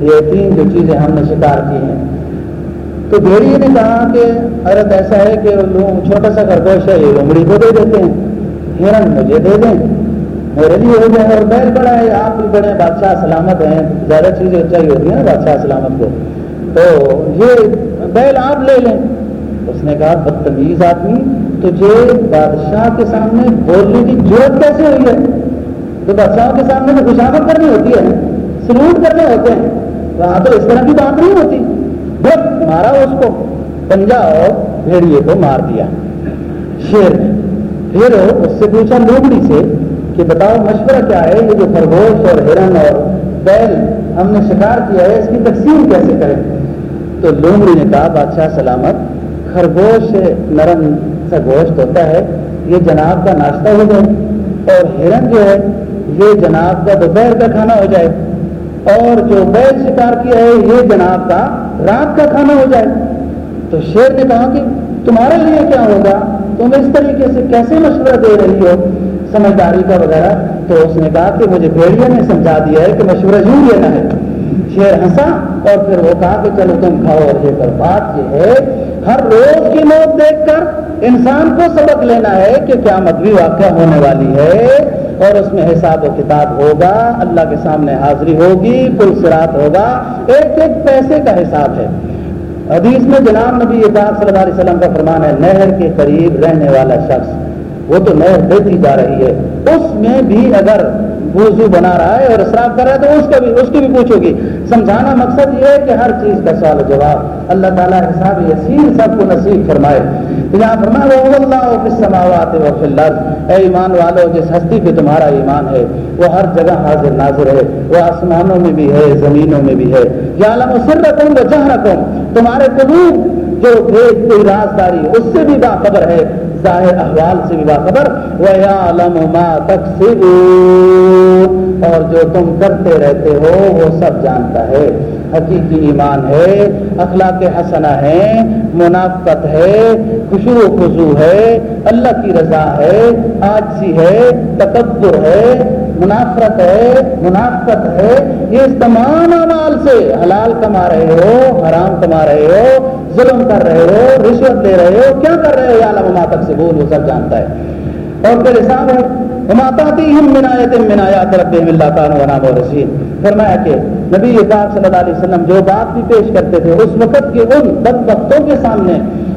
یہ تین جو چیزیں ہم نے شکار کی ہیں۔ تو بھیڑیے نے کہا کہ عرت ایسا ہے کہ چھوٹا سا خرگوش ہے، یہ لومڑی کو دے دیتے ہیں۔ ہرن مجھے دے دیں۔ میرے لیے ہو جائے اور بیل بڑا ہے، آپ بھی بڑے بادشاہ سلامت ہیں۔ زیادہ چیزیں چاہیے ہوتی ہیں نا بادشاہ سلامت کو۔ تو یہ بیل آپ لے لیں۔ اس نے کہا، بدتمیز آدمی، تجھے بادشاہ کے سامنے بولنے کی ضرورت کیسے ہوئی ہے؟ تو بادشاہوں کے سامنے تو خوشامد کرنی ہوتی ہے، سلوٹ کرنے ہوتے ہیں۔ وہاں تو اس طرح کی بات نہیں ہوتی۔ بس مارا اس کو، پنجا اور بھیڑیے کو مار دیا۔ شیر نے پھر اس سے پوچھا لوگڑی سے کہ بتاؤ مشورہ کیا ہے؟ یہ جو خرگوش اور ہرن اور بیل ہم نے شکار کیا ہے، اس کی تقسیم کیسے کریں؟ تو لومڑی نے کہا، بادشاہ سلامت، خرگوش نرم سا گوشت ہوتا ہے، یہ جناب کا ناشتہ ہو جائے۔ اور ہرن جو ہے، یہ جناب کا دوپہر کا کھانا ہو جائے۔ اور جو بیل شکار کیا ہے یہ جناب کا رات کا کھانا ہو جائے۔ تو شیر نے کہا کہ تمہارے لیے کیا ہوگا؟ تم اس طریقے سے کیسے مشورہ دے رہی ہو؟ سمجھداری کا وغیرہ۔ تو اس نے کہا کہ مجھے بھیڑیا نے سمجھا دیا ہے کہ مشورہ یوں لینا ہے۔ شیر ہنسا اور پھر وہ کہا کہ چلو تم کھاؤ۔ اور یہ کر بات یہ ہے، ہر روز کی موت دیکھ کر انسان کو سبق لینا ہے کہ قیامت بھی واقع ہونے والی ہے۔ اور اس میں حساب و کتاب ہوگا، اللہ کے سامنے حاضری ہوگی کل سرات ہوگا، ایک ایک پیسے کا حساب ہے۔ حدیث میں جناب نبی اطاعت صلی اللہ علیہ وسلم کا فرمان ہے، نہر کے قریب رہنے والا شخص۔ وہ تو نہر دیتی جا رہی ہے۔ اس میں بھی اگر وضو بنا رہا ہے اور اسراف کر رہا ہے تو اس کا بھی اس کی بھی پوچھو گی۔ سمجھانا مقصد یہ ہے کہ ہر چیز کا سوال و جواب۔ اللہ تعالیٰ حساب یسیر سب کو نصیب فرمائے۔ یہاں فرمایا وہ اللہ سماوات و فلر اے ایمان والو، جس ہستی پہ تمہارا ایمان ہے، وہ ہر جگہ حاضر ناظر ہے۔ وہ آسمانوں میں بھی ہے، زمینوں میں بھی ہے۔ یا علم سر رکھوں و جہاں رکھوں تمہارے قلوب جو بھیج کوئی رازداری، اس سے بھی باخبر ہے، ظاہر احوال سے بھی باخبر۔ اور جو تم کرتے رہتے ہو، وہ سب جانتا ہے۔ حقیقی ایمان ہے، اخلاق حسنہ ہے منافقت ہے خوشو و خضو ہے، اللہ کی رضا ہے، آجزی ہے، تکبر ہے منافرت ہے، منافقت ہے۔ یہ اس تمام اعمال سے حلال کما رہے ہو، حرام کما رہے ہو، ظلم کر رہے ہو، رشوت دے رہے ہو، کیا کر رہے ہو؟ یا لما تک سے بول وہ سب جانتا ہے۔ اور پھر حساب ہے منایات رب اللہ تعالیٰ فرمایا کہ نبی پاک صلی اللہ علیہ وسلم جو بات بھی پیش کرتے تھے، اس وقت کے ان بد وقتوں کے سامنے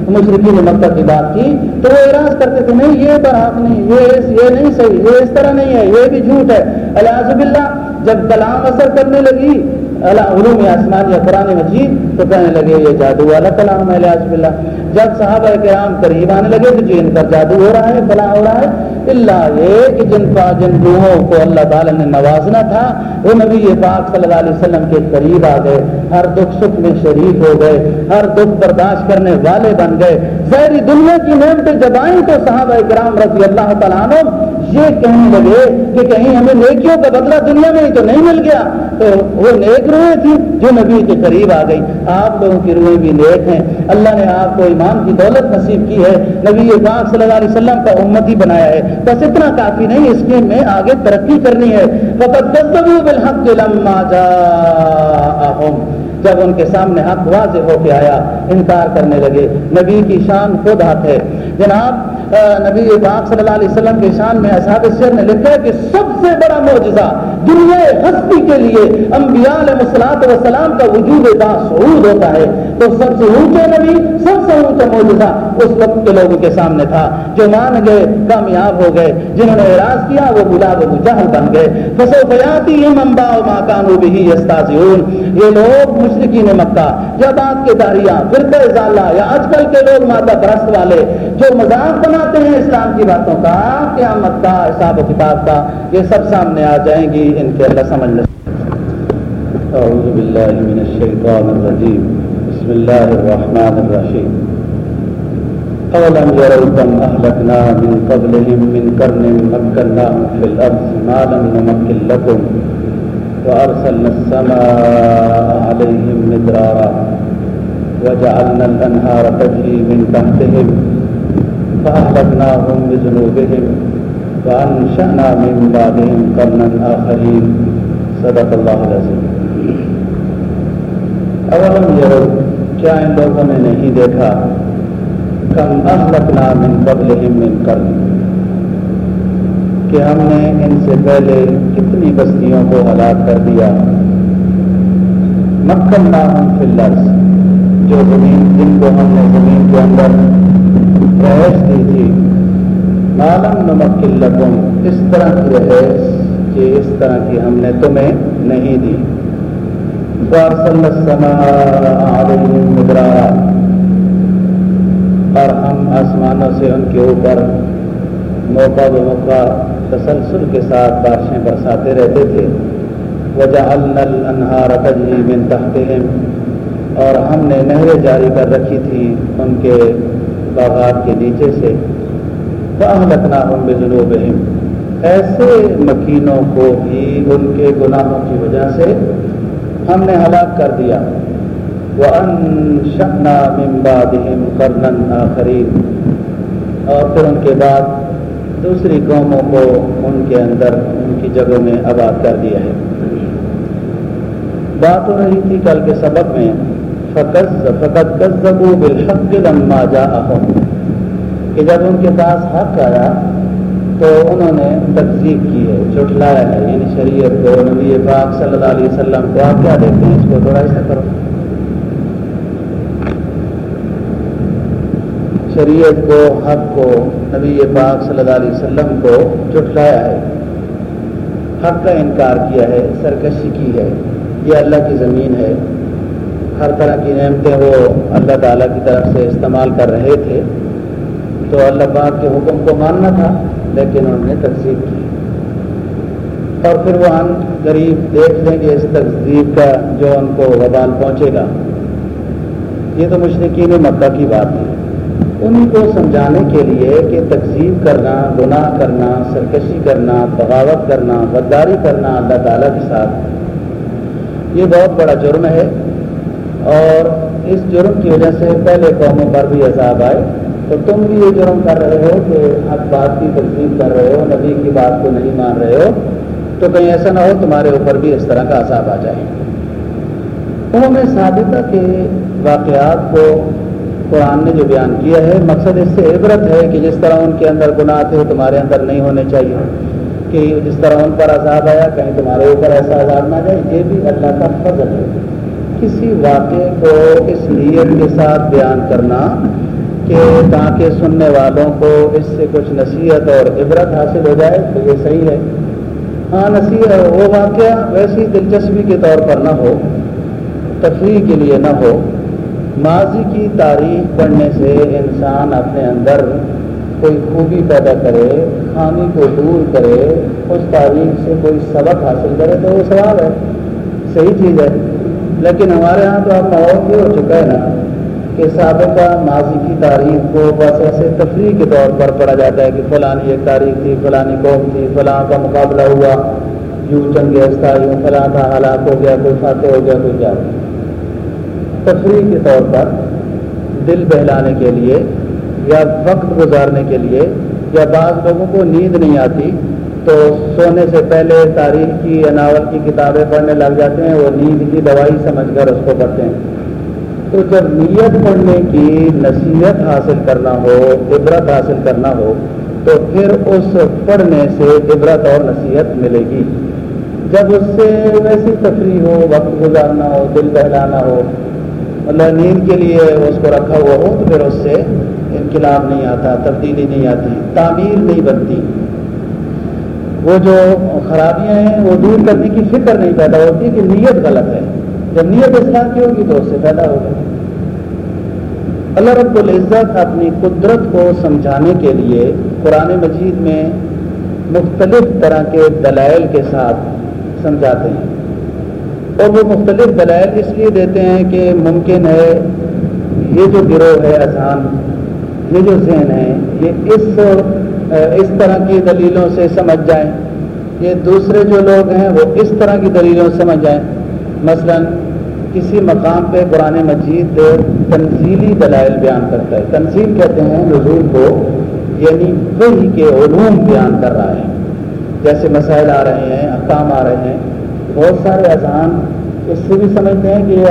مشرقی نے مکہ کی بات کی، تو وہ اعراض کرتے تھے، نہیں، یہ برحق نہیں، یہ یہ نہیں صحیح، یہ اس طرح نہیں ہے، یہ بھی جھوٹ ہے۔ الحاظ اللہ جب کلام اثر کرنے لگی علوم آسمان یا قرآن مجید، تو کہنے لگے، یہ جادو والا کلام ہے الحاظ اللہ جب صحابہ کرام قریب آنے لگے تو جی ان پر جادو ہو رہا ہے فلاں ہو رہا ہے۔ اللہ یہ کہ جن کا جن روحوں کو اللہ تعالیٰ نے نوازنا تھا، وہ نبی پاک صلی اللہ علیہ وسلم کے قریب آ گئے۔ ہر دکھ سکھ میں شریک ہو گئے، ہر دکھ برداشت کرنے والے بن گئے۔ ظاہری دنیا کی نعمتیں جب آئیں تو صحابہ کرام رضی اللہ تعالیٰ عنہ یہ کہنے لگے کہ کہیں ہمیں نیکیوں کا بدلہ دنیا میں ہی تو نہیں مل گیا۔ تو وہ نیک روحیں تھیں جو نبی کے قریب آ گئی آپ لوگوں کی روحیں بھی نیک ہیں۔ اللہ نے آپ کو ایمان کی دولت نصیب کی ہے۔ نبی پاک صلی اللہ علیہ وسلم کا امت ہی بنایا ہے۔ بس اتنا کافی نہیں، اس کے میں آگے ترقی کرنی ہے۔ بالحق لما جاءهم۔ جب ان کے سامنے حق واضح ہو کے آیا، انکار کرنے لگے۔ نبی کی شان خود حق ہے۔ جناب نبی پاک صلی اللہ علیہ وسلم کے شان میں اصحاب سر نے لکھا ہے کہ سب سے بڑا معجزہ دنیا ہستی کے لیے انبیاء علیہ مسلاط وسلام کا وجود با سعود ہوتا ہے۔ تو سب سے اونچے نبی، سب سے اونچا معجزہ اس وقت کے لوگوں کے سامنے تھا جو مان گئے، کامیاب ہو گئے، جنہوں نے اعراض کیا وہ گلاب ابو جہل بن گئے۔ فسو بیاتی امبا ماکانو بھی یہ لوگ مشرقین مکہ یا بات کے داریاں فرقہ ازالہ یا آج کل کے لوگ مادہ پرست والے، جو مذاق بنا بناتے ہیں اسلام کی باتوں کا، قیامت کا، حساب و کتاب کا، یہ سب سامنے آ جائیں گی ان کے اللہ سمجھ لیں۔ اعوذ باللہ من الشیطان الرجیم۔ بسم اللہ الرحمن الرحیم۔ اولم يروا كم اهلكنا من قبلهم من قرن مكناهم في الارض ما لم نمكن لكم وأرسلنا السماء عليهم مدرارا وجعلنا الأنهار تجري من تحتهم فأهلكناهم بذنوبهم وأنشأنا من بعدهم قرنا آخرين. صدق الله العظيم اولم يروا کیا ان لوگوں نے نہیں دیکھا؟ کم اہلکنا من قبلهم من قرن. کہ ہم نے ان سے پہلے کتنی بستیوں کو ہلاک کر دیا؟ مکن نام فلرس جو زمین، جن کو ہم نے زمین کے اندر رہائش دی تھی معلوم نمک لگن اس طرح کی رہائش کہ اس طرح کی ہم نے تمہیں نہیں دی۔ مدرا اور ہم آسمانوں سے ان کے اوپر موقع موقع تسلسل کے ساتھ بارشیں برساتے رہتے تھے۔ وجہ انہار تجری بن تحت اور ہم نے نہریں جاری کر رکھی تھی ان کے باغات کے نیچے سے باہ ہم بے جنوب ایسے مکینوں کو بھی ان کے گناہوں کی وجہ سے ہم نے ہلاک کر دیا۔ وہ ان شکنا ممباد کرنن آخرین اور پھر ان کے بعد دوسری قوموں کو ان کے اندر ان کی جگہوں میں آباد کر دیا ہے۔ بات ہو رہی تھی کل کے سبق میں فقط فقط کذبو بالحق لما جاءہم کہ جب ان کے پاس حق آیا تو انہوں نے تقزیب کی ہے، جھٹلایا ہے یعنی شریعت کو، نبی پاک صلی اللہ علیہ وسلم کو۔ آپ کیا دیکھتے ہیں اس کو؟ تھوڑا ایسا کرو۔ شریعت کو، حق کو، نبی پاک صلی اللہ علیہ وسلم کو جٹلایا ہے۔ حق کا انکار کیا ہے، سرکشی کی ہے۔ یہ اللہ کی زمین ہے۔ ہر طرح کی نعمتیں وہ اللہ تعالیٰ کی طرف سے استعمال کر رہے تھے، تو اللہ پاک کے حکم کو ماننا تھا، لیکن انہوں نے تقسیم کی۔ اور پھر وہ ہم غریب دیکھ لیں گے اس تقسیب کا جو ان کو وبال پہنچے گا۔ یہ تو مشرقین مکہ کی بات ہے۔ ان کو سمجھانے کے لیے کہ تقسیم کرنا، گناہ کرنا، سرکشی کرنا، بغاوت کرنا، غداری کرنا اللہ تعالیٰ کے ساتھ، یہ بہت بڑا جرم ہے۔ اور اس جرم کی وجہ سے پہلے قوموں پر بھی عذاب آئے۔ تو تم بھی یہ جرم کر رہے ہو کہ حق بات کی ترتیب کر رہے ہو، نبی کی بات کو نہیں مان رہے ہو۔ تو کہیں ایسا نہ ہو تمہارے اوپر بھی اس طرح کا عذاب آ جائے۔ انہوں نے سابقہ کے واقعات کو قرآن نے جو بیان کیا ہے، مقصد اس سے عبرت ہے کہ جس طرح ان کے اندر گناہ تھے، تمہارے اندر نہیں ہونے چاہیے۔ کہ جس طرح ان پر عذاب آیا، کہیں تمہارے اوپر ایسا عذاب نہ جائے، یہ بھی اللہ کا فضل ہے۔ کسی واقعے کو اس نیت کے ساتھ بیان کرنا کہ تاکہ سننے والوں کو اس سے کچھ نصیحت اور عبرت حاصل ہو جائے تو یہ صحیح ہے۔ ہاں نصیحت وہ واقعہ ویسی دلچسپی کے طور پر نہ ہو، تفریح کے لیے نہ ہو۔ ماضی کی تاریخ پڑھنے سے انسان اپنے اندر کوئی خوبی پیدا کرے، خامی کو دور کرے، اس تاریخ سے کوئی سبق حاصل کرے تو وہ سوال ہے۔ صحیح چیز ہے۔ لیکن ہمارے ہاں تو اب ماحول یہ ہو چکا ہے نا کہ سابقہ ماضی کی تاریخ کو بس ایسے تفریح کے طور پر پڑھا جاتا ہے کہ فلانی ایک تاریخ تھی، فلانی قوم تھی، فلاں کا مقابلہ ہوا، یوں چنگ تھا یوں فلاں کا ہلاک ہو گیا، کوئی فاتح ہو گیا، کوئی کیا تفریح کے طور پر دل بہلانے کے لیے یا وقت گزارنے کے لیے یا بعض لوگوں کو نیند نہیں آتی تو سونے سے پہلے تاریخ کی یا ناول کی کتابیں پڑھنے لگ جاتے ہیں، وہ نیند کی دوائی سمجھ کر اس کو پڑھتے ہیں۔ تو جب نیت پڑھنے کی نصیحت حاصل کرنا ہو، عبرت حاصل کرنا ہو، تو پھر اس پڑھنے سے عبرت اور نصیحت ملے گی۔ جب اس سے ویسی تفریح ہو، وقت گزارنا ہو، دل بہلانا ہو مطلب نیند کے لیے اس کو رکھا ہوا ہو، تو پھر اس سے انقلاب نہیں آتا، تبدیلی نہیں آتی، تعمیر نہیں بنتی۔ وہ جو خرابیاں ہیں، وہ دور کرنے کی فکر نہیں پیدا ہوتی کہ نیت غلط ہے۔ جب نیت اسلام کی ہوگی تو اس سے پیدا ہوگا اللہ رب العزت اپنی قدرت کو سمجھانے کے لیے قرآن مجید میں مختلف طرح کے دلائل کے ساتھ سمجھاتے ہیں۔ اور وہ مختلف دلائل اس لیے دیتے ہیں کہ ممکن ہے یہ جو گروہ ہے اذہان یہ جو ذہن ہے، یہ اس اس طرح کی دلیلوں سے سمجھ جائیں۔ یہ دوسرے جو لوگ ہیں، وہ اس طرح کی دلیلوں سے سمجھ جائیں۔ مثلا، کسی مقام پہ قرآن مجید تنزیلی دلائل بیان کرتا ہے۔ تنظیم کہتے ہیں نزول کو یعنی وہی کے علوم بیان کر رہا ہے۔ جیسے مسائل آ رہے ہیں، احکام آ رہے ہیں۔ بہت سارے اذہان اس سے بھی سمجھتے ہیں کہ یہ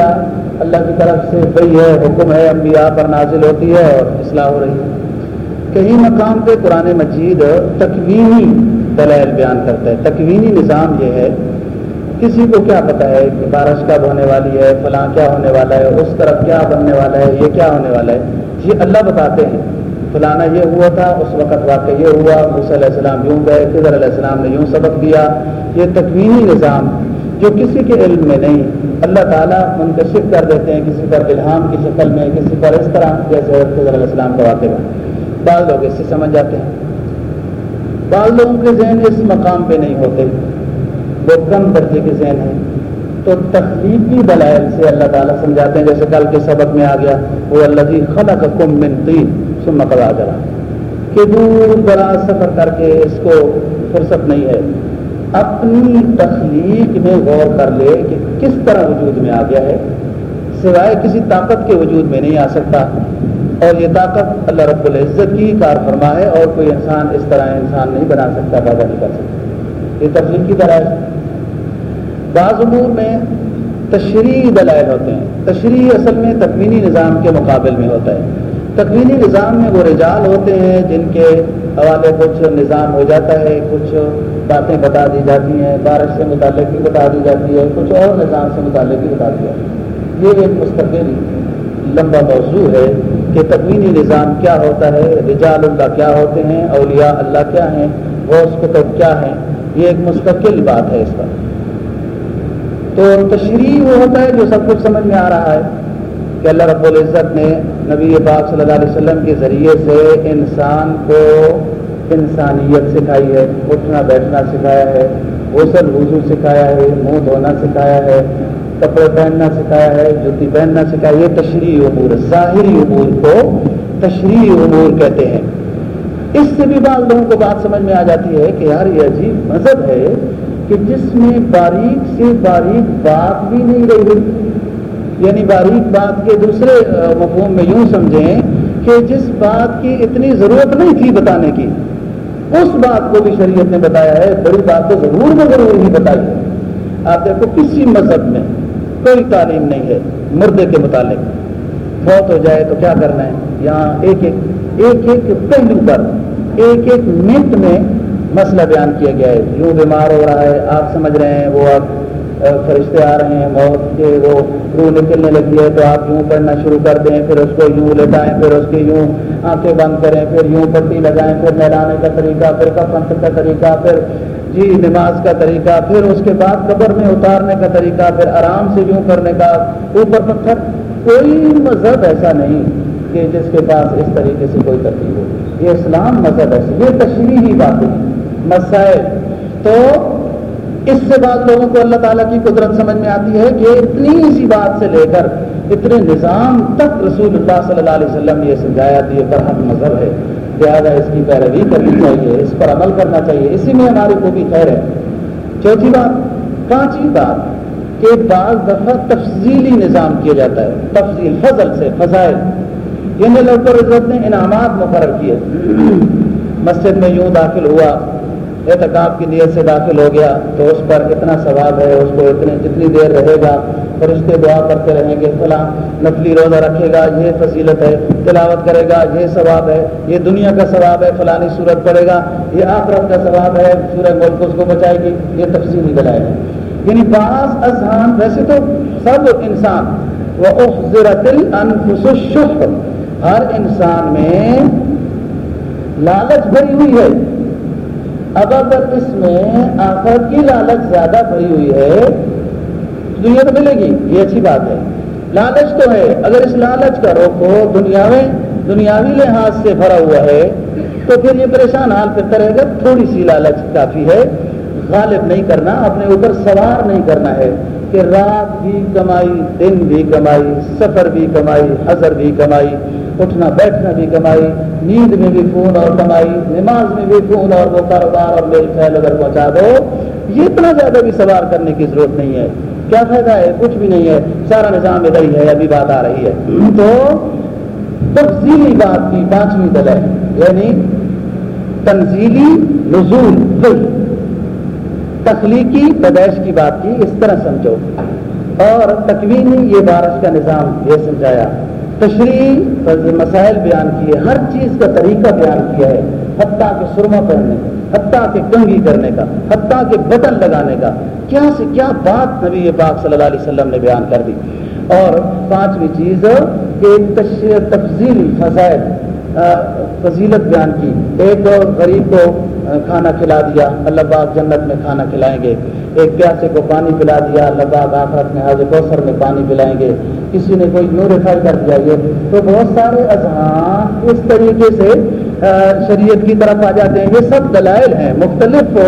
اللہ کی طرف سے وہی ہے، حکم ہے، انبیاء پر نازل ہوتی ہے اور اصلاح ہو رہی ہے۔ کہیں مقام پہ قرآن مجید تکوینی دلائل بیان کرتا ہے۔ تکوینی نظام یہ ہے، کسی کو کیا پتا ہے کہ بارش کب ہونے والی ہے، فلاں کیا ہونے والا ہے، اس طرف کیا بننے والا ہے، یہ کیا ہونے والا ہے۔ یہ اللہ بتاتے ہیں۔ فلانا یہ ہوا تھا، اس وقت واقع یہ ہوا، موسیٰ علیہ السلام یوں گئے فضر علیہ السلام نے یوں سبق دیا۔ یہ تکوینی نظام جو کسی کے علم میں نہیں، اللہ تعالیٰ منتشر کر دیتے ہیں، کسی پر الہام کی شکل میں، کسی پر اس طرح جیسے فضر علیہ السلام کا واقع بعض لوگ اس سے سمجھ جاتے ہیں۔ بعض لوگوں کے ذہن اس مقام پہ نہیں ہوتے۔ وہ کم درجے کے ذہن ہیں۔ تو تخلیقی دلائل سے اللہ تعالیٰ سمجھاتے ہیں، جیسے کل کے سبق میں آ گیا، وہ اللہ جی خدا کا کم منتی سم کرا کہ دور دراز سفر کر کے اس کو فرصت نہیں ہے۔ اپنی تخلیق میں غور کر لے کہ کس طرح وجود میں آ گیا ہے۔ سوائے کسی طاقت کے وجود میں نہیں آ سکتا۔ اور یہ طاقت اللہ رب العزت کی کار فرما ہے اور کوئی انسان اس طرح انسان نہیں بنا سکتا، پیدا نہیں کر سکتا۔ یہ تفریح کی طرح ہے۔ بعض امور میں تشریح دلائل ہوتے ہیں۔ تشریح اصل میں تکوینی نظام کے مقابل میں ہوتا ہے۔ تکوینی نظام میں وہ رجال ہوتے ہیں جن کے حوالے کچھ نظام ہو جاتا ہے، کچھ باتیں بتا دی جاتی ہیں، بارش سے متعلق بھی بتا دی جاتی ہے، کچھ اور نظام سے متعلق بھی بتا دیا یہ ایک مستقل لمبا موضوع ہے کہ تکوینی نظام کیا ہوتا ہے، رجال اللہ کیا ہوتے ہیں، اولیاء اللہ کیا ہیں، غوث کتب کیا ہیں؟ یہ ایک مستقل بات ہے اس کا تو تشریح وہ ہوتا ہے جو سب کچھ سمجھ میں آ رہا ہے کہ اللہ رب العزت نے نبی پاک صلی اللہ علیہ وسلم کے ذریعے سے انسان کو انسانیت سکھائی ہے، اٹھنا بیٹھنا سکھایا ہے، غسل، وضو سکھایا ہے، منہ دھونا سکھایا ہے۔ کپڑے پہننا سکھایا ہے، جوتی پہننا سکھایا یہ تشریح امور ظاہری امور کو تشریح امور کہتے ہیں۔ اس سے بھی بعض لوگوں کو بات سمجھ میں آ جاتی ہے کہ یار یہ عجیب مذہب ہے کہ جس میں باریک سے باریک بات بھی نہیں رہی یعنی باریک بات کے دوسرے مفہوم میں یوں سمجھیں کہ جس بات کی اتنی ضرورت نہیں تھی بتانے کی، اس بات کو بھی شریعت نے بتایا ہے۔ بڑی بات تو ضرور میں ضرور ہی بتائی ہے۔ آپ دیکھو، کسی مذہب میں کوئی تعلیم نہیں ہے مردے کے متعلق۔ فوت ہو جائے تو کیا کرنا ہے؟ یہاں ایک ایک ایک ایک پہلو پر، ایک ایک منٹ میں مسئلہ بیان کیا گیا ہے۔ یوں بیمار ہو رہا ہے، آپ سمجھ رہے ہیں، وہ اب فرشتے آ رہے ہیں، موت کے وہ روح نکلنے لگی ہے تو آپ یوں پڑھنا شروع کر دیں، پھر اس کو یوں لٹائیں، پھر اس کی یوں آنکھیں بند کریں، پھر یوں پٹی لگائیں، پھر نہلانے کا طریقہ، پھر کفن کا طریقہ، پھر جی نماز کا طریقہ، پھر اس کے بعد قبر میں اتارنے کا طریقہ، پھر آرام سے یوں کرنے کا، اوپر پتھر، کوئی مذہب ایسا نہیں کہ جس کے پاس اس طریقے سے کوئی ترتیب ہو۔ یہ اسلام مذہب ہے، یہ تشریحی باتیں مسائل۔ تو اس سے بعد لوگوں کو اللہ تعالیٰ کی قدرت سمجھ میں آتی ہے کہ اتنی سی بات سے لے کر اتنے نظام تک رسول اللہ صلی اللہ علیہ وسلم نے یہ سمجھایا کہ یہ برحق مذہب ہے۔ لہٰذا اس کی پیروی کرنی چاہیے، اس پر عمل کرنا چاہیے۔ اسی میں ہماری کو بھی خیر ہے۔ چوتھی بات، پانچویں بات، کہ بعض دفعہ تفصیلی نظام کیا جاتا ہے۔ تفصیل فضل سے، فضائل۔ یعنی لوگ عزت نے انعامات مقرر کیے۔ مسجد میں یوں داخل ہوا، اعتکاب کی نیت سے داخل ہو گیا، تو اس پر اتنا ثواب ہے، اس کو اتنے جتنی دیر رہے گا فرشتے دعا کرتے رہیں گے، فلاں نفلی روزہ رکھے گا، یہ فضیلت ہے، تلاوت کرے گا، یہ ثواب ہے، یہ دنیا کا ثواب ہے، فلانی صورت پڑے گا، یہ آخرت کا ثواب ہے، سورہ ملک اس کو بچائے گی، یہ تفصیلی دلائے گا۔ یعنی بعض اذہان ویسے تو سب انسان وہ ہر انسان میں لالچ بھری ہوئی ہے۔ اب اگر اس میں آخر کی لالچ زیادہ بڑی ہوئی ہے دنیا تو ملے گی، یہ اچھی بات ہے۔ لالچ تو ہے، اگر اس لالچ کا روکو دنیا میں دنیاوی لحاظ سے بھرا ہوا ہے، تو پھر یہ پریشان حال پھر رہے گا، تھوڑی سی لالچ کافی ہے۔ غالب نہیں کرنا، اپنے اوپر سوار نہیں کرنا ہے کہ رات بھی کمائی، دن بھی کمائی، سفر بھی کمائی، حضر بھی کمائی، اٹھنا، بیٹھنا بھی کمائی، نیند میں بھی خون اور کمائی، نماز میں بھی خون اور وہ کاروبار اور میل خیال اگر پہنچا دو، یہ اتنا زیادہ بھی سوار کرنے کی ضرورت نہیں ہے۔ کیا فائدہ ہے؟ کچھ بھی نہیں ہے۔ سارا نظام ادھر ہی ہے، ابھی بات آ رہی ہے۔ تو تفصیلی بات کی پانچویں دلائل یعنی تنزیلی نزول تخلیقی پیدائش کی بات کی، اس طرح سمجھو۔ اور تکوینی یہ بارش کا نظام یہ سمجھایا۔ تشریح، مسائل بیان کیے، ہر چیز کا طریقہ بیان کیا ہے۔ حتیٰ کے سرما پہننے کا، حتیٰ کے کنگھی کرنے کا، حتیٰ کے بٹن لگانے کا۔ کیا سے کیا بات نبی پاک صلی اللہ علیہ وسلم نے بیان کر دی؟ اور پانچویں چیز کہ تفضیلی فضائل فضیلت بیان کی۔ ایک غریب کو کھانا کھلا دیا، اللہ پاک جنت میں کھانا کھلائیں گے۔ ایک پیاسے کو پانی پلا دیا، اللہ پاک آخرت میں، حاضر کوثر میں پانی پلائیں گے۔ کسی نے کوئی نور ریفر کر دیا، یہ تو بہت سارے اذہان اس طریقے سے شریعت کی طرف آ جاتے ہیں، یہ سب دلائل ہیں۔ مختلف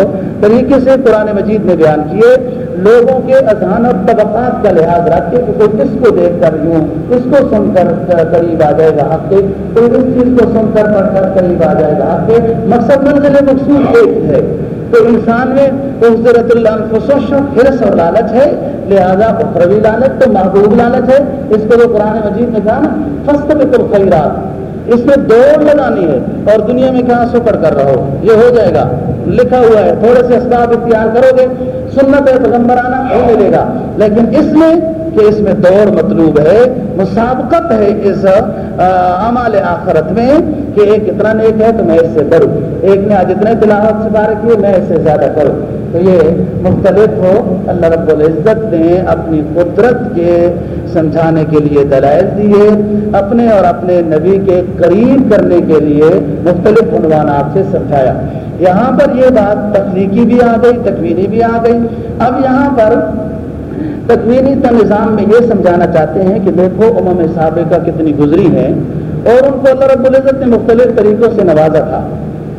طریقے سے قرآن مجید میں بیان کیے۔ لوگوں کے اذہان اور طبقات کا لحاظ رکھ کے کوئی کس کو دیکھ کر یوں اس کو سن کر قریب آ جائے گا حق کے۔ کوئی اس چیز کو سن کر، پڑھ کر قریب آ جائے گا حق کے۔ مقصد منزل مقصود ایک ہے۔ تو انسان میں حضرت اللہ حرص اور لالچ ہے۔ لہذا اخروی لالچ تو محبوب لالچ ہے۔ اس کو جو قرآن مجید نے کہا نا فسٹ میں تو خیرات اس میں دوڑ لگانی ہے اور دنیا میں کہاں سپر کر رہا ہو؟ یہ ہو جائے گا۔ لکھا ہوا ہے، تھوڑے سے اسباب اختیار کرو گے، سنت ہے پیغمبر وہ ملے گا۔ لیکن اس میں کہ اس میں دوڑ مطلوب ہے، مسابقت ہے اس عمال آخرت میں کہ ایک اتنا نیک ہے تو میں اس سے ڈروں ایک نے آج اتنے تلاوت سے بار کیے، میں اس سے زیادہ کروں تو یہ مختلف ہو، اللہ رب العزت نے اپنی قدرت کے سمجھانے کے لیے دلائل دیے، اپنے اور اپنے نبی کے قریب کرنے کے لیے مختلف عنوانات سے سمجھایا۔ یہاں پر یہ بات تخلیقی بھی آ گئی، تکوینی بھی آ گئی۔ اب یہاں پر تکوینی نظام میں یہ سمجھانا چاہتے ہیں کہ دیکھو امم سابقہ کتنی گزری ہے اور ان کو اللہ رب العزت نے مختلف طریقوں سے نوازا تھا۔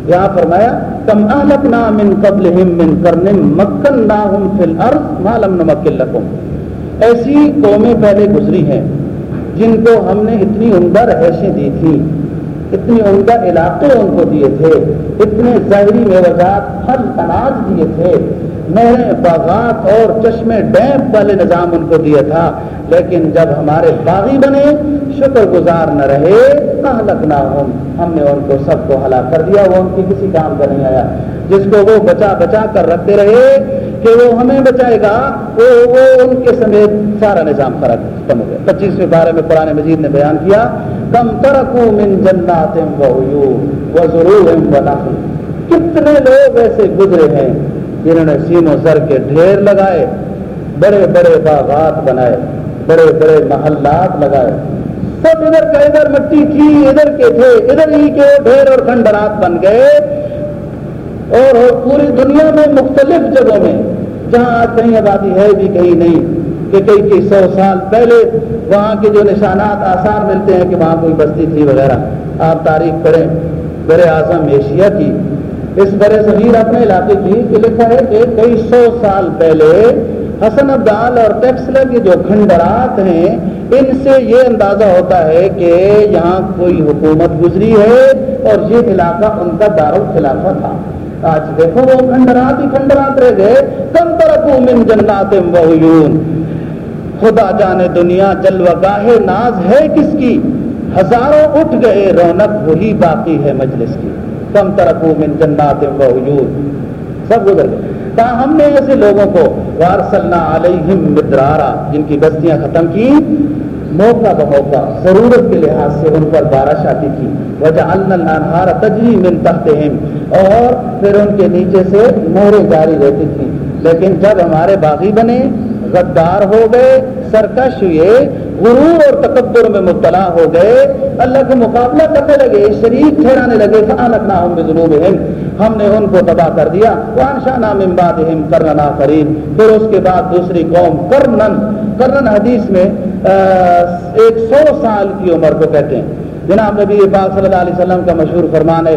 یہاں فرمایا، کم اہلکنا من قبلہم من کرن مکنناہم فی الارض ما لم نمکن لکم. ایسی قومیں پہلے گزری ہیں جن کو ہم نے اتنی عمدہ رہائشیں دی تھیں اتنے عمدہ علاقے ان کو دیے تھے، اتنے ظاہری میوزات پھل اناج دیے تھے نہریں باغات اور چشمے ڈیپ والے نظام ان کو دیا تھا، لیکن جب ہمارے باغی بنے شکر گزار نہ رہے اہلک نہ ہوں ہم نے ان کو سب کو ہلاک کر دیا، وہ ان کی کسی کام کا نہیں آیا۔ جس کو وہ بچا بچا کر رکھتے رہے کہ وہ ہمیں بچائے گا، وہ وہ ان کے سمیت سارا نظام فرق ختم ہو گیا۔ پچیسویں بارے میں قرآن مجید نے بیان کیا، کم ترکو من جنات و ضرور کتنے لوگ ایسے گزرے ہیں جنہوں نے سین و سر کے ڈھیر لگائے، بڑے بڑے باغات بنائے، بڑے بڑے محلات لگائے۔ سب ادھر کا ادھر مٹی تھی، ادھر کے تھے، ادھر ہی کے ڈھیر اور کھنڈرات بن گئے۔ اور پوری دنیا میں مختلف جگہوں میں، جہاں آج کہیں آبادی ہے بھی، کہیں نہیں، کہ کئی کئی سو سال پہلے وہاں کے جو نشانات آثار ملتے ہیں کہ وہاں کوئی بستی تھی وغیرہ۔ آپ تاریخ پڑھیں بر اعظم ایشیا کی اس برے زمین اپنے علاقے کی کہ لکھا ہے کہ کئی سو سال پہلے حسن عبدال اور ٹیکسلر کے جو کھنڈرات ہیں، ان سے یہ اندازہ ہوتا ہے کہ یہاں کوئی حکومت گزری ہے اور یہ علاقہ ان کا دار الخلافہ تھا۔ آج دیکھو وہ کھنڈرات ہی کھنڈرات رہ گئے۔ کم طرف من جنات وعیون خدا جانے دنیا جلوہ گاہ ناز ہے کس کی؟ ہزاروں اٹھ گئے، رونق وہی باقی ہے مجلس کی۔ کم طرف من جنات وعیون سب گزر گئے۔ کہا ہم نے ایسے لوگوں کو وارسلنا علیہم مدرارا، جن کی بستیاں ختم کی، موقع بموقع ضرورت کے لحاظ سے ان پر بارش آتی تھی۔ وجہ النہار تجری من تحتہم۔ اور پھر ان کے نیچے سے مہریں جاری رہتی تھی لیکن جب ہمارے باغی بنے، غدار ہو گئے، سرکش ہوئے غرور اور تکبر میں مبتلا ہو گئے۔ اللہ کا مقابلہ کرنے لگے، شریک ٹھہرانے لگے نہ ہم ہم نے ان کو تباہ کر دیا۔ وانشا نام امباد کرنا فرید پھر اس کے بعد دوسری قوم کرنن کرنن حدیث میں ایک سو سال کی عمر کو کہتے ہیں۔ جناب نبی پاک صلی اللہ علیہ وسلم کا مشہور فرمان ہے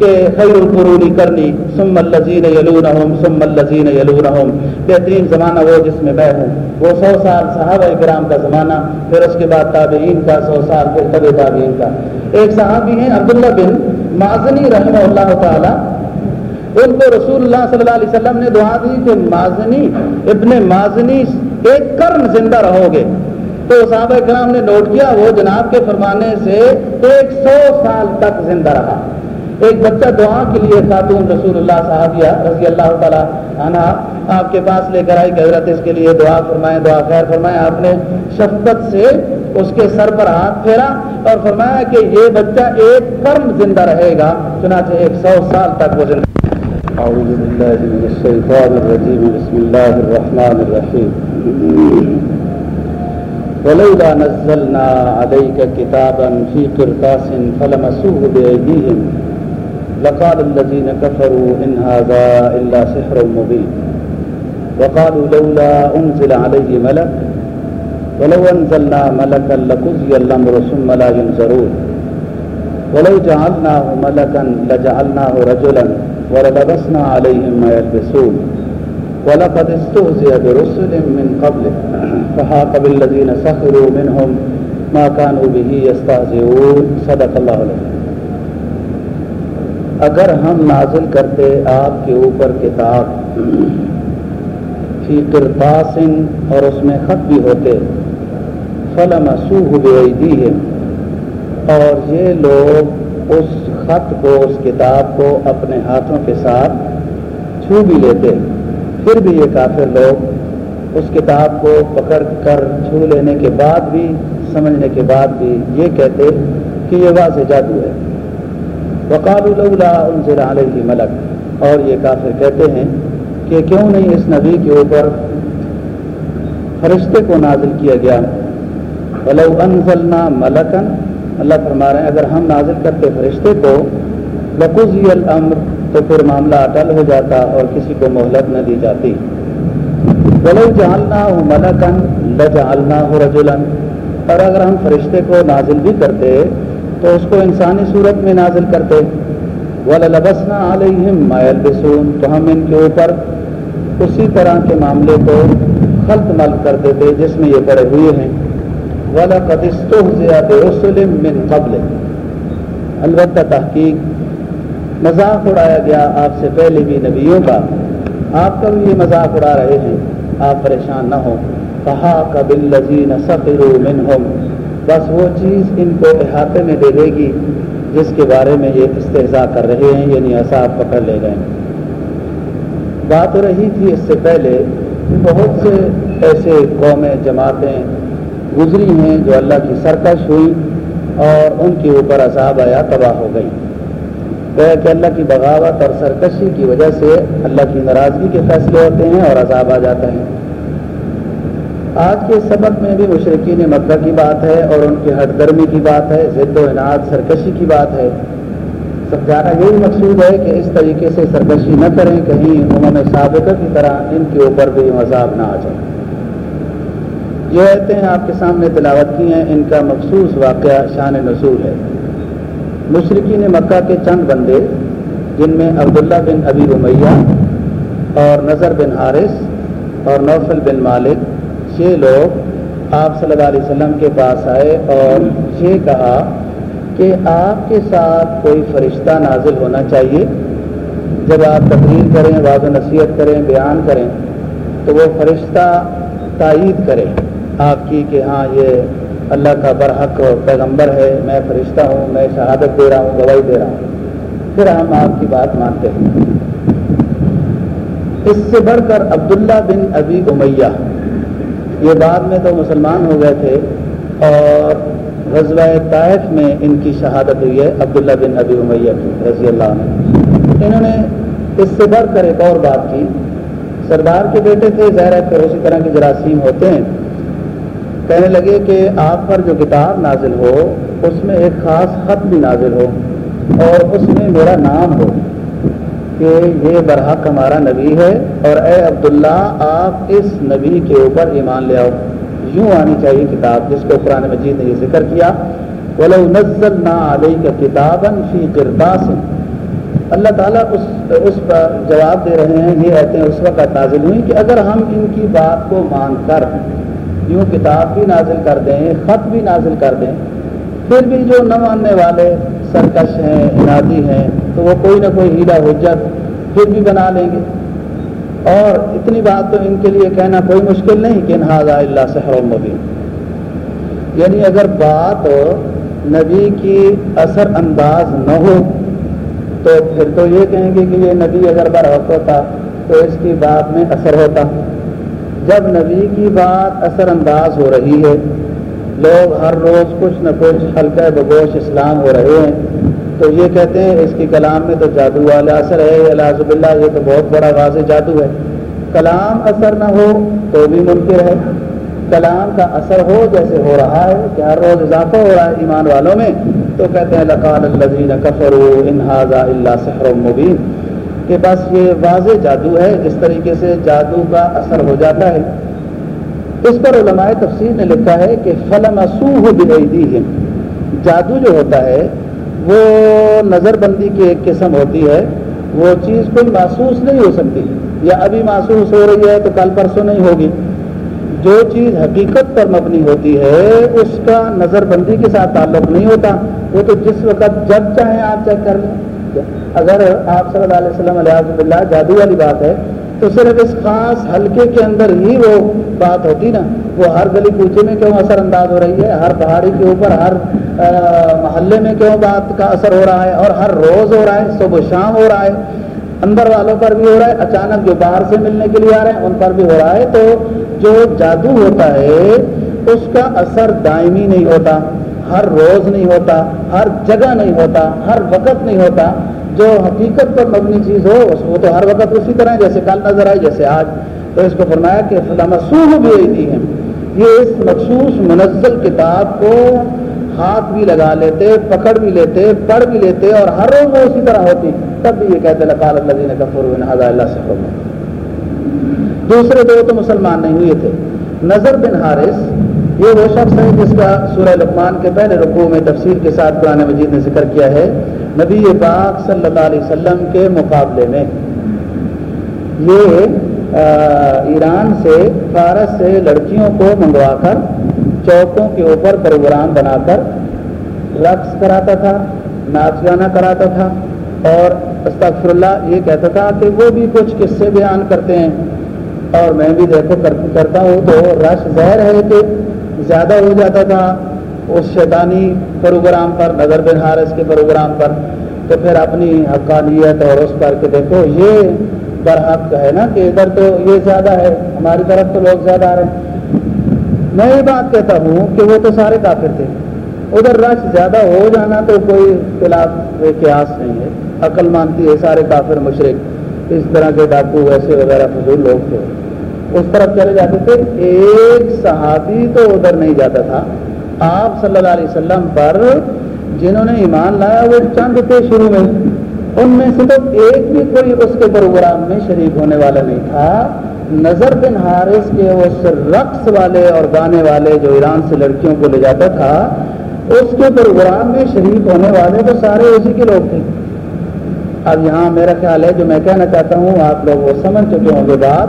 کہ خیر القرونی کرنی سم الزین یلونہم سم الزین یلونہم۔ بہترین زمانہ وہ جس میں میں ہوں۔ وہ سو سال صحابہ کرام کا زمانہ، پھر اس کے بعد تابعین کا، سو سال پھر طب تابعین کا۔ ایک صحابی ہیں عبداللہ بن مازنی رحمہ اللہ تعالی۔ ان کو رسول اللہ صلی اللہ علیہ وسلم نے دعا دی کہ مازنی ابن مازنی ایک کرم زندہ رہو گے۔ تو صحابہ کرام نے نوٹ کیا، وہ جناب کے فرمانے سے ایک سو سال تک زندہ رہا۔ ایک بچہ دعا کے لیے خاتون رسول اللہ صاحب رضی اللہ تعالیٰ آنا آپ کے پاس لے کر آئی کہ حضرت اس کے لیے دعا فرمائیں، دعا خیر فرمائیں۔ آپ نے شفقت سے اس کے سر پر ہاتھ پھیرا اور فرمایا کہ یہ بچہ ایک فرم زندہ رہے گا، چنانچہ ایک سو سال تک وہ زندہ أعوذ بالله من الشيطان الرجيم بسم الله الرحمن الرحيم ولولا نزلنا عليك كتابا في قرطاس فلمسوه بأيديهم لقال الذين كفروا إن هذا إلا سحر مبين. وقالوا لولا أنزل عليه ملك ولو أنزلنا ملكا لقضي الأمر ثم لا ينظرون. ولو جعلناه ملكا لجعلناه رجلا وللبسنا عليهم ما يلبسون. ولقد استهزئ برسل من قبله فحاق بالذين سخروا منهم ما كانوا به يستهزئون. صدق الله عليه اگر ہم نازل کرتے آپ کے اوپر کتاب، فی کرتاسن اور اس میں خط بھی ہوتے فلم سوہ اور یہ لوگ اس خط کو، اس کتاب کو اپنے ہاتھوں کے ساتھ چھو بھی لیتے۔ پھر بھی یہ کافر لوگ اس کتاب کو پکڑ کر چھو لینے کے بعد بھی، سمجھنے کے بعد بھی یہ کہتے کہ یہ واضح جادو ہے۔ وقال لولا انزل علیہ ملک اور یہ کافر کہتے ہیں کہ کیوں نہیں اس نبی کے اوپر فرشتے کو نازل کیا گیا؟ ولو انزلنا ملکن اللہ فرما رہے ہیں، اگر ہم نازل کرتے فرشتے کو، لقضی الامر، تو پھر معاملہ اٹل ہو جاتا اور کسی کو مہلت نہ دی جاتی۔ ولو جالنا ہو ملکن لجعلنا ہو رجولن اور اگر ہم فرشتے کو نازل بھی کرتے تو اس کو انسانی صورت میں نازل کرتے وَلَلَبَسْنَا عَلَيْهِمْ مَا يَلْبِسُونَ تو ہم ان کے اوپر اسی طرح کے معاملے کو خلط مل کر دیتے جس میں یہ پڑے ہوئے ہیں۔ وَلَقَدْ اسْتُهْزِئَ بِرُسُلٍ مِّن قَبْلِ البتہ تحقیق مذاق اڑایا گیا آپ سے پہلے بھی نبیوں کا۔ آپ کا بھی یہ مذاق اڑا رہے ہیں، آپ پریشان نہ ہوں۔ کہا قبل لذین سفر منہم بس وہ چیز ان کو احاطے میں دے دے گی جس کے بارے میں یہ استحضاء کر رہے ہیں یعنی اصاب پکڑ لے گئے بات رہی تھی اس سے پہلے بہت سے ایسے قومیں، جماعتیں گزری ہیں جو اللہ کی سرکش ہوئی اور ان کے اوپر عذاب آیا، تباہ ہو گئی کہ اللہ کی بغاوت اور سرکشی کی وجہ سے اللہ کی ناراضگی کے فیصلے ہوتے ہیں اور عذاب آ جاتا ہے۔ آج کے سبق میں بھی مشرقین مکہ کی بات ہے اور ان کی ہٹ گرمی کی بات ہے، ضد و انعد، سرکشی کی بات ہے۔ سمجھانا یہی مقصود ہے کہ اس طریقے سے سرکشی نہ کریں، کہیں انہوں نے سابقہ کی طرح ان کے اوپر بھی مذاق نہ آ جائے۔ یہ رہتے آپ کے سامنے تلاوت کی ہیں، ان کا مخصوص واقعہ شان نصول ہے۔ مشرقین مکہ کے چند بندے، جن میں عبداللہ بن ابی امیہ اور نظر بن حارث اور نوفل بن مالک چھ لوگ آپ صلی اللہ علیہ وسلم کے پاس آئے اور یہ کہا کہ آپ کے ساتھ کوئی فرشتہ نازل ہونا چاہیے۔ جب آپ تقریر کریں، واضح نصیحت کریں، بیان کریں، تو وہ فرشتہ تائید کرے آپ کی کہ ہاں یہ اللہ کا برحق پیغمبر ہے، میں فرشتہ ہوں، میں شہادت دے رہا ہوں، گواہی دے رہا ہوں۔ پھر ہم آپ کی بات مانتے ہیں۔ اس سے بڑھ کر عبداللہ بن ابی امیہ یہ بعد میں تو مسلمان ہو گئے تھے اور غزوہ طائف میں ان کی شہادت ہوئی ہے، عبداللہ بن ابی امیہ کی، رضی اللہ عنہ انہوں نے اس سے بڑھ کر ایک اور بات کی۔ سردار کے بیٹے تھے، ظاہر پھر اسی طرح کے جراثیم ہوتے ہیں۔ کہنے لگے کہ آپ پر جو کتاب نازل ہو، اس میں ایک خاص خط بھی نازل ہو اور اس میں میرا نام ہو۔ کہ یہ برحق ہمارا نبی ہے اور اے عبداللہ، آپ اس نبی کے اوپر ایمان لے آؤ۔ یوں آنی چاہیے کتاب جس کو قرآن مجید نے یہ ذکر کیا۔ بولو نزل نہ علیہ کا کتاب فی اللہ تعالیٰ اس اس پر جواب دے رہے ہیں، یہ رہتے ہیں اس وقت نازل ہوئی کہ اگر ہم ان کی بات کو مان کر یوں کتاب بھی نازل کر دیں، خط بھی نازل کر دیں، پھر بھی جو نہ ماننے والے سرکش ہیں انادی ہیں، تو وہ کوئی نہ کوئی ہیرا حجت پھر بھی بنا لیں گے۔ اور اتنی بات تو ان کے لیے کہنا کوئی مشکل نہیں کہ انہاظ اللہ سحر مبین۔ یعنی اگر بات نبی کی اثر انداز نہ ہو، تو پھر تو یہ کہیں گے کہ یہ نبی اگر برحق ہوتا، تو اس کی بات میں اثر ہوتا۔ جب نبی کی بات اثر انداز ہو رہی ہے لوگ ہر روز کچھ نہ کچھ ہلکا بگوش اسلام ہو رہے ہیں۔ تو یہ کہتے ہیں اس کی کلام میں تو جادو والا اثر ہے الحاظ اللہ یہ تو بہت بڑا واضح جادو ہے۔ کلام اثر نہ ہو تو بھی ممکن ہے۔ کلام کا اثر ہو جیسے ہو رہا ہے کہ ہر روز اضافہ ہو رہا ہے ایمان والوں میں۔ تو کہتے ہیں، لقال الزین کفر انحاظہ اللہ سحر مبین۔ کہ بس یہ واضح جادو ہے، جس طریقے سے جادو کا اثر ہو جاتا ہے۔ اس پر علماء تفسیر نے لکھا ہے کہ فلم اصوح جادو جو ہوتا ہے، وہ نظر بندی کی ایک قسم ہوتی ہے۔ وہ چیز کوئی محسوس نہیں ہو سکتی۔ یا ابھی محسوس ہو رہی ہے تو کل پرسوں نہیں ہوگی۔ جو چیز حقیقت پر مبنی ہوتی ہے، اس کا نظر بندی کے ساتھ تعلق نہیں ہوتا۔ وہ تو جس وقت جب چاہیں آپ چیک کر لیں۔ اگر آپ صلی اللہ علیہ وسلم علیہ اللہ، جادو والی بات ہے تو صرف اس خاص حلقے کے اندر ہی وہ بات ہوتی نا، وہ ہر گلی کوچے میں کیوں اثر انداز ہو رہی ہے؟ ہر پہاڑی کے اوپر، ہر محلے میں کیوں بات کا اثر ہو رہا ہے؟ اور ہر روز ہو رہا ہے، صبح شام ہو رہا ہے، اندر والوں پر بھی ہو رہا ہے، اچانک جو باہر سے ملنے کے لیے آ رہے ہیں، ان پر بھی ہو رہا ہے، تو جو جادو ہوتا ہے، اس کا اثر دائمی نہیں ہوتا، ہر روز نہیں ہوتا، ہر جگہ نہیں ہوتا، ہر وقت نہیں ہوتا جو حقیقت پر مبنی چیز ہو وہ تو ہر وقت اسی طرح جیسے کل نظر آئی، جیسے آج۔ تو اس کو فرمایا کہ مسوح بھی دی یہ اس مخصوص منزل کتاب کو ہاتھ بھی لگا لیتے، پکڑ بھی لیتے، پڑھ بھی لیتے اور ہر روز وہ اسی طرح ہوتی۔ تب بھی یہ کہتے لقال اللہ نے کفر اللہ سے دوسرے دو تو مسلمان نہیں ہوئے تھے۔ نظر بن حارث، یہ وہ شخص ہے جس کا سورہ لقمان کے پہلے رقوع میں تفصیل کے ساتھ قرآن مجید نے ذکر کیا ہے۔ نبی پاک صلی اللہ علیہ وسلم کے مقابلے میں۔ یہ ایران سے، فارس سے لڑکیوں کو منگوا کر چوکوں کے اوپر پروگرام بنا کر رقص کراتا تھا، ناچ گانا کراتا تھا۔ اور استغفر اللہ، یہ کہتا تھا کہ وہ بھی کچھ قصے بیان کرتے ہیں۔ اور میں بھی دیکھو کرتا ہوں تو رش ظاہر ہے کہ زیادہ ہو جاتا تھا۔ اس شیطانی پروگرام پر، نظر بن حارث کے پروگرام پر، تو پھر اپنی حقانیت اور اس پر کہ دیکھو، یہ برحق ہے نا کہ ادھر تو یہ زیادہ ہے، ہماری طرف تو لوگ زیادہ آ رہے ہیں۔ میں یہ بات کہتا ہوں کہ وہ تو سارے کافر تھے۔ ادھر رش زیادہ ہو جانا تو کوئی خلاف قیاس نہیں ہے۔ عقل مانتی ہے سارے کافر مشرق۔ اس طرح کے ڈاکو ویسے وغیرہ فضول لوگ تھے۔ اس طرف چلے جاتے تھے۔ ایک صحابی تو ادھر نہیں جاتا تھا۔ آپ صلی اللہ علیہ وسلم پر جنہوں نے ایمان لایا، وہ چند تھے شروع میں۔ ان میں سے تو ایک بھی کوئی اس کے پروگرام میں شریک ہونے والا نہیں تھا۔ نظر بن حارث کے اس رقص والے اور گانے والے جو ایران سے لڑکیوں کو لے جاتا تھا، اس کے پروگرام میں شریک ہونے والے تو سارے اسی کے لوگ تھے۔ اب یہاں میرا خیال ہے، جو میں کہنا چاہتا ہوں، آپ لوگ وہ سمجھ چکے ہوں گے بات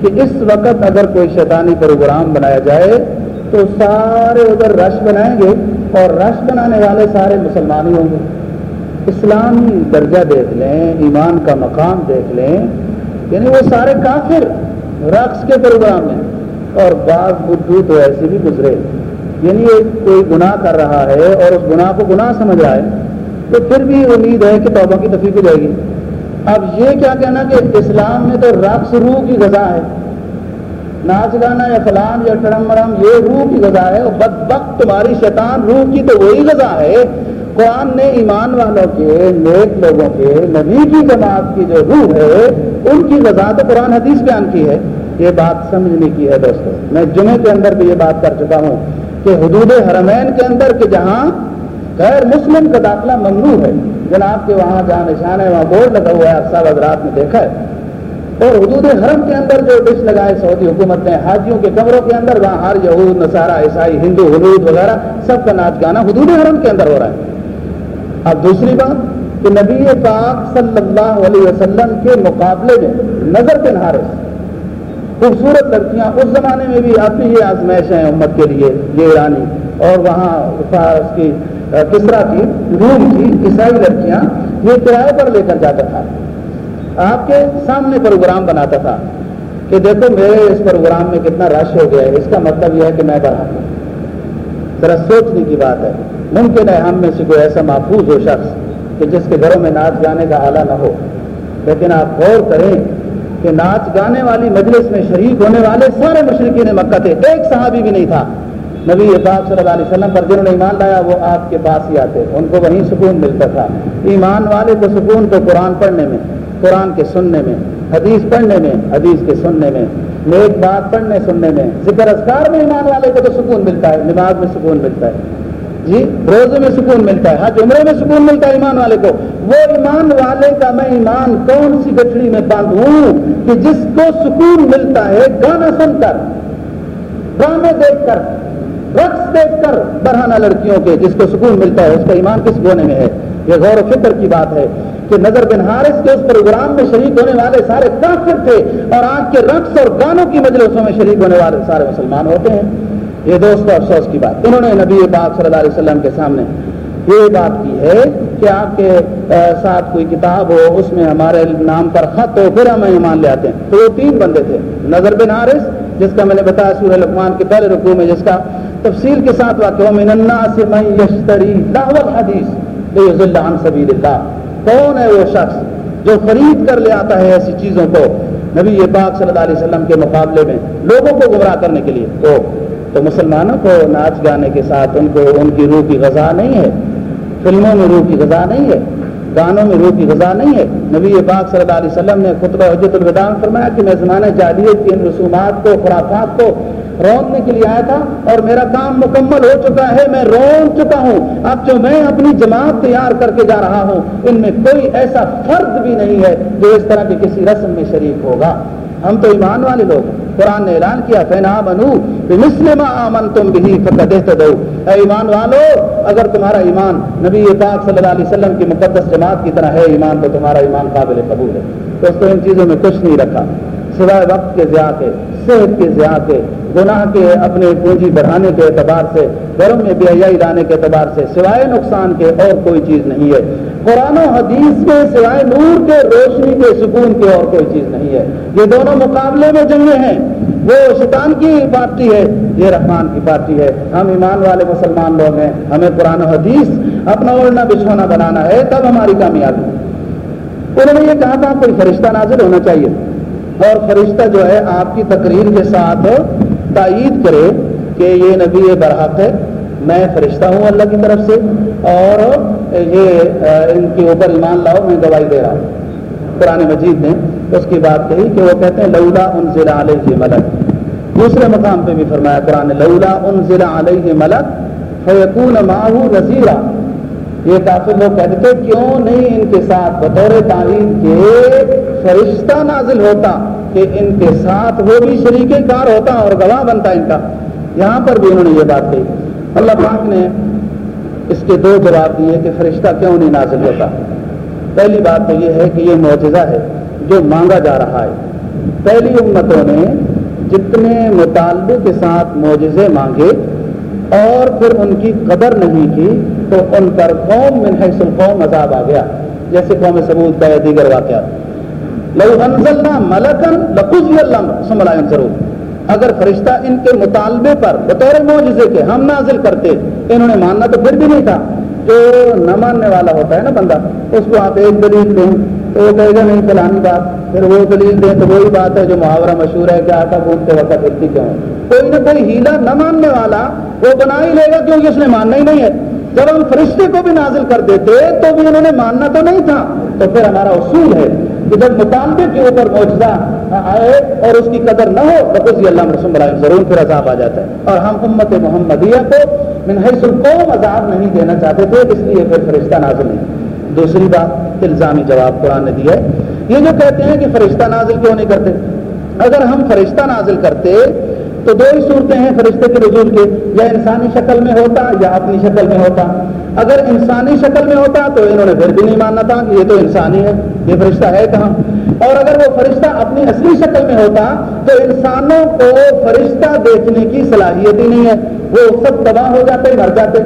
کہ اس وقت اگر کوئی شیطانی پروگرام بنایا جائے تو سارے ادھر رش بنائیں گے اور رش بنانے والے سارے مسلمان ہی ہوں گے۔ اسلامی درجہ دیکھ لیں، ایمان کا مقام دیکھ لیں یعنی وہ سارے کافر رقص کے پروگرام میں اور بعض بدھو تو ایسے بھی گزرے۔ یعنی کوئی گناہ کر رہا ہے اور اس گناہ کو گناہ سمجھ رہا ہے، تو پھر بھی امید ہے کہ توبہ کی تفریح ہو جائے گی۔ اب یہ کیا کہنا کہ اسلام میں تو رقص روح کی غذا ہے۔ ناچ گانا یا فلان یا ٹرم مرم، یہ روح کی غذا ہے اور بد بخت تمہاری شیطان روح کی تو وہی غذا ہے۔ قرآن نے ایمان والوں کے، نیک لوگوں کے، نبی کی جماعت کی جو روح ہے، ان کی غذا تو قرآن حدیث بیان کی ہے۔ یہ بات سمجھنے کی ہے دوستوں میں جمعے کے اندر بھی یہ بات کر چکا ہوں کہ حدود حرمین کے اندر کہ جہاں غیر مسلم کا داخلہ ممنوع ہے۔ جناب کے وہاں جہاں نشان ہے، وہاں بورڈ لگا ہوا ہے اکثر حضرات نے دیکھا ہے۔ اور حدود حرم کے اندر جو ڈش لگائے سعودی حکومت نے، حاجیوں کے کمروں کے اندر، وہاں ہر یہود، نصارہ، عیسائی، ہندو حدود وغیرہ سب کا ناچ گانا حدود حرم کے اندر ہو رہا ہے۔ اب دوسری بات کہ نبی پاک صلی اللہ علیہ وسلم کے مقابلے میں نظر کے نہارے خوبصورت لڑکیاں اس زمانے میں بھی اب بھی یہ آزمائش ہیں امت کے لیے، یہ ایرانی۔ اور وہاں اس کی کسرا کی، روم کی عیسائی لڑکیاں یہ کرایہ پر لے کر جاتا تھا۔ آپ کے سامنے پروگرام بناتا تھا کہ دیکھو میرے اس پروگرام میں کتنا رش ہو گیا ہے۔ اس کا مطلب یہ ہے کہ میں بڑھا ہوں۔ ذرا سوچنے کی بات ہے۔ ممکن ہے ہم میں سے کوئی ایسا محفوظ ہو شخص کہ جس کے گھروں میں ناچ گانے کا آلہ نہ ہو۔ لیکن آپ غور کریں کہ ناچ گانے والی مجلس میں شریک ہونے والے سارے مشرقین مکہ تھے۔ ایک صحابی بھی نہیں تھا۔ نبی پاک صلی اللہ علیہ وسلم پر جنہوں نے ایمان لایا، وہ آپ کے پاس ہی آتے۔ ان کو وہیں سکون ملتا تھا۔ ایمان والے کو سکون تو قرآن پڑھنے میں۔ قرآن کے سننے میں، حدیث پڑھنے میں، حدیث کے سننے میں، نیک بات پڑھنے، سننے میں، ذکر اذکار میں ایمان والے کو تو سکون ملتا ہے، نماز میں سکون ملتا ہے۔ جی روزے میں سکون ملتا ہے، حج عمرے میں سکون ملتا ہے ایمان والے کو۔ وہ ایمان والے کا میں ایمان کون سی گٹڑی میں باندھوں کہ جس کو سکون ملتا ہے، گانا سن کر ڈرامے دیکھ کر، رقص دیکھ کر برہانہ لڑکیوں کے جس کو سکون ملتا ہے، اس کا ایمان کس گونے میں ہے؟ یہ غور و فکر کی بات ہے۔ کہ نظر بن حارث کے اس پروگرام میں شریک ہونے والے سارے کافر تھے اور آج کے رقص اور گانوں کی مجلسوں میں شریک ہونے والے سارے مسلمان ہوتے ہیں۔ یہ دوست افسوس کی بات۔ انہوں نے نبی پاک صلی اللہ علیہ وسلم کے سامنے یہ بات کی ہے کہ آپ کے ساتھ کوئی کتاب ہو، اس میں ہمارے نام پر خط ہو، پھر ہم ایمان لے آتے ہیں۔ تو وہ تین بندے تھے، نظر بن حارث، جس کا میں نے بتایا سورہ لقمان کے پہلے رقو میں، جس کا تفصیل کے ساتھ واقع من الناس من یشتری دعوت حدیث عن سبیل اللہ کون ہے وہ شخص جو خرید کر لے آتا ہے ایسی چیزوں کو نبی پاک صلی اللہ علیہ وسلم کے مقابلے میں لوگوں کو گمراہ کرنے کے لیے؟ تو تو مسلمانوں کو ناچ گانے کے ساتھ ان کو ان کی روح کی غذا نہیں ہے، فلموں میں روح کی غذا نہیں ہے۔ گانوں میں روح کی غذا نہیں ہے۔ نبی پاک صلی اللہ علیہ وسلم نے خطبہ حجت الوداع فرمایا کہ میں زمانہ جاہلیت کی ان رسومات کو، خرافات کو روننے کے لیے آیا تھا اور میرا کام مکمل ہو چکا ہے، میں رون چکا ہوں۔ اب جو میں اپنی جماعت تیار کر کے جا رہا ہوں، ان میں کوئی ایسا فرد بھی نہیں ہے جو اس طرح کی کسی رسم میں شریک ہوگا۔ ہم تو ایمان والے لوگ قرآن نے اعلان کیا فینا بنو مسلم امن تم بھی دو اے ایمان والو، اگر تمہارا ایمان نبی پاک صلی اللہ علیہ وسلم کی مقدس جماعت کی طرح ہے ایمان، تو تمہارا ایمان قابل قبول ہے۔ تو اس کو ان چیزوں میں کچھ نہیں رکھا۔ سوائے وقت کے ضیاع کے صحت کے ضیاع کے گناہ کے اپنے پونجی بڑھانے کے اعتبار سے، گھروں میں بے حیائی لانے کے اعتبار سے، سوائے نقصان کے اور کوئی چیز نہیں ہے۔ قرآن و حدیث کے سوائے نور کے، روشنی کے، سکون کے اور کوئی چیز نہیں ہے۔ یہ دونوں مقابلے میں جنگیں ہیں۔ وہ شیطان کی پارٹی ہے، یہ رحمان کی پارٹی ہے۔ ہم ایمان والے مسلمان لوگ ہیں، ہمیں قرآن و حدیث اپنا اوڑھنا بچھونا، بنانا ہے، تب ہماری کامیابی۔ انہوں نے یہ کہا تھا، کوئی فرشتہ نازل ہونا چاہیے۔ اور فرشتہ جو ہے، آپ کی تقریر کے ساتھ تائید کرے کہ یہ نبی برحق ہے، میں فرشتہ ہوں اللہ کی طرف سے اور یہ ان کے اوپر ایمان لاؤ، میں گواہی دے رہا ہوں۔ قرآن مجید نے اس کی بات کہی کہ وہ کہتے ہیں، لولا ان ضلع علیہ ملک۔ دوسرے مقام پہ بھی فرمایا، قرآن لولا ان ضلع علیہ ملک فیقون ماہو رضیرہ یہ کافی لوگ کہتے تھے، کیوں نہیں ان کے ساتھ بطور تعلیم کے فرشتہ نازل ہوتا؟ کہ ان کے ساتھ وہ بھی شریک کار ہوتا اور گواہ بنتا ان کا۔ یہاں پر بھی انہوں نے یہ بات کہی۔ اللہ پاک نے اس کے دو جواب دیے کہ فرشتہ کیوں نہیں نازل ہوتا؟ پہلی بات تو یہ ہے کہ یہ معجزہ ہے جو مانگا جا رہا ہے۔ پہلی امتوں نے جتنے مطالبے کے ساتھ معجزے مانگے اور پھر ان کی قدر نہیں کی تو ان پر قوم منحص القوم عذاب آ گیا۔ جیسے قوم ثبوت کا دیگر واقعات۔ لو انزلنا ملکن لقضی ضرور اگر فرشتہ ان کے مطالبے پر بطور معجزے کے ہم نازل کرتے، انہوں نے ماننا تو پھر بھی نہیں تھا۔ جو نہ ماننے والا ہوتا ہے نا بندہ، اس کو آپ ایک دلیل دیں۔ تو وہ کہے گا نہیں، فلانی بات۔ پھر وہ دلیل دیں تو وہی بات ہے جو محاورہ مشہور ہے کہ آتا بولتے وقت اتنی کیوں کوئی نہ کوئی ہیلا نہ ماننے والا وہ بنا ہی لے گا کیونکہ اس نے ماننا ہی نہیں ہے۔ جب ہم فرشتے کو بھی نازل کر دیتے تو بھی انہوں نے ماننا تو نہیں تھا۔ تو پھر ہمارا اصول ہے کہ جب مطالبے کے اوپر معجزہ آئے اور اس کی قدر نہ ہو، تو کسی اللہ رسم اللہ ضرور پھر عذاب آ جاتا ہے۔ اور ہم امت محمدیہ کو منحص القوم عذاب نہیں دینا چاہتے تھے، اس لیے پھر فرشتہ نازل نہیں۔ دوسری بات، الزامی جواب قرآن نے دیا ہے۔ یہ جو کہتے ہیں کہ فرشتہ نازل کیوں نہیں کرتے؟ اگر ہم فرشتہ نازل کرتے تو دو ہی صورتیں ہیں فرشتے کے رجوع کے، یا انسانی شکل میں ہوتا یا اپنی شکل میں ہوتا۔ اگر انسانی شکل میں ہوتا تو انہوں نے پھر بھی نہیں ماننا تھا کہ یہ تو انسانی ہے، یہ فرشتہ ہے کہاں؟ اور اگر وہ فرشتہ اپنی اصلی شکل میں ہوتا تو انسانوں کو فرشتہ دیکھنے کی صلاحیت ہی نہیں ہے۔ وہ سب تباہ ہو جاتے، مر جاتے۔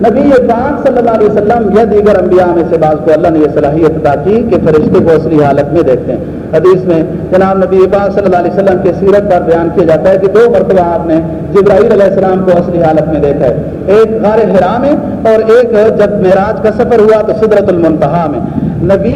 نبی پاک صلی اللہ علیہ وسلم یا دیگر انبیاء میں سے بعض کو اللہ نے یہ صلاحیت ادا کی کہ فرشتے کو اصلی حالت میں دیکھتے ہیں۔ حدیث میں جناب نبی پاک صلی اللہ علیہ وسلم کے سیرت پر بیان کیا جاتا ہے کہ دو مرتبہ آپ نے جبرائیل علیہ السلام کو اصلی حالت میں دیکھا ہے۔ ایک غار حرا میں اور ایک جب معراج کا سفر ہوا تو سدرت المنتہا میں۔ نبی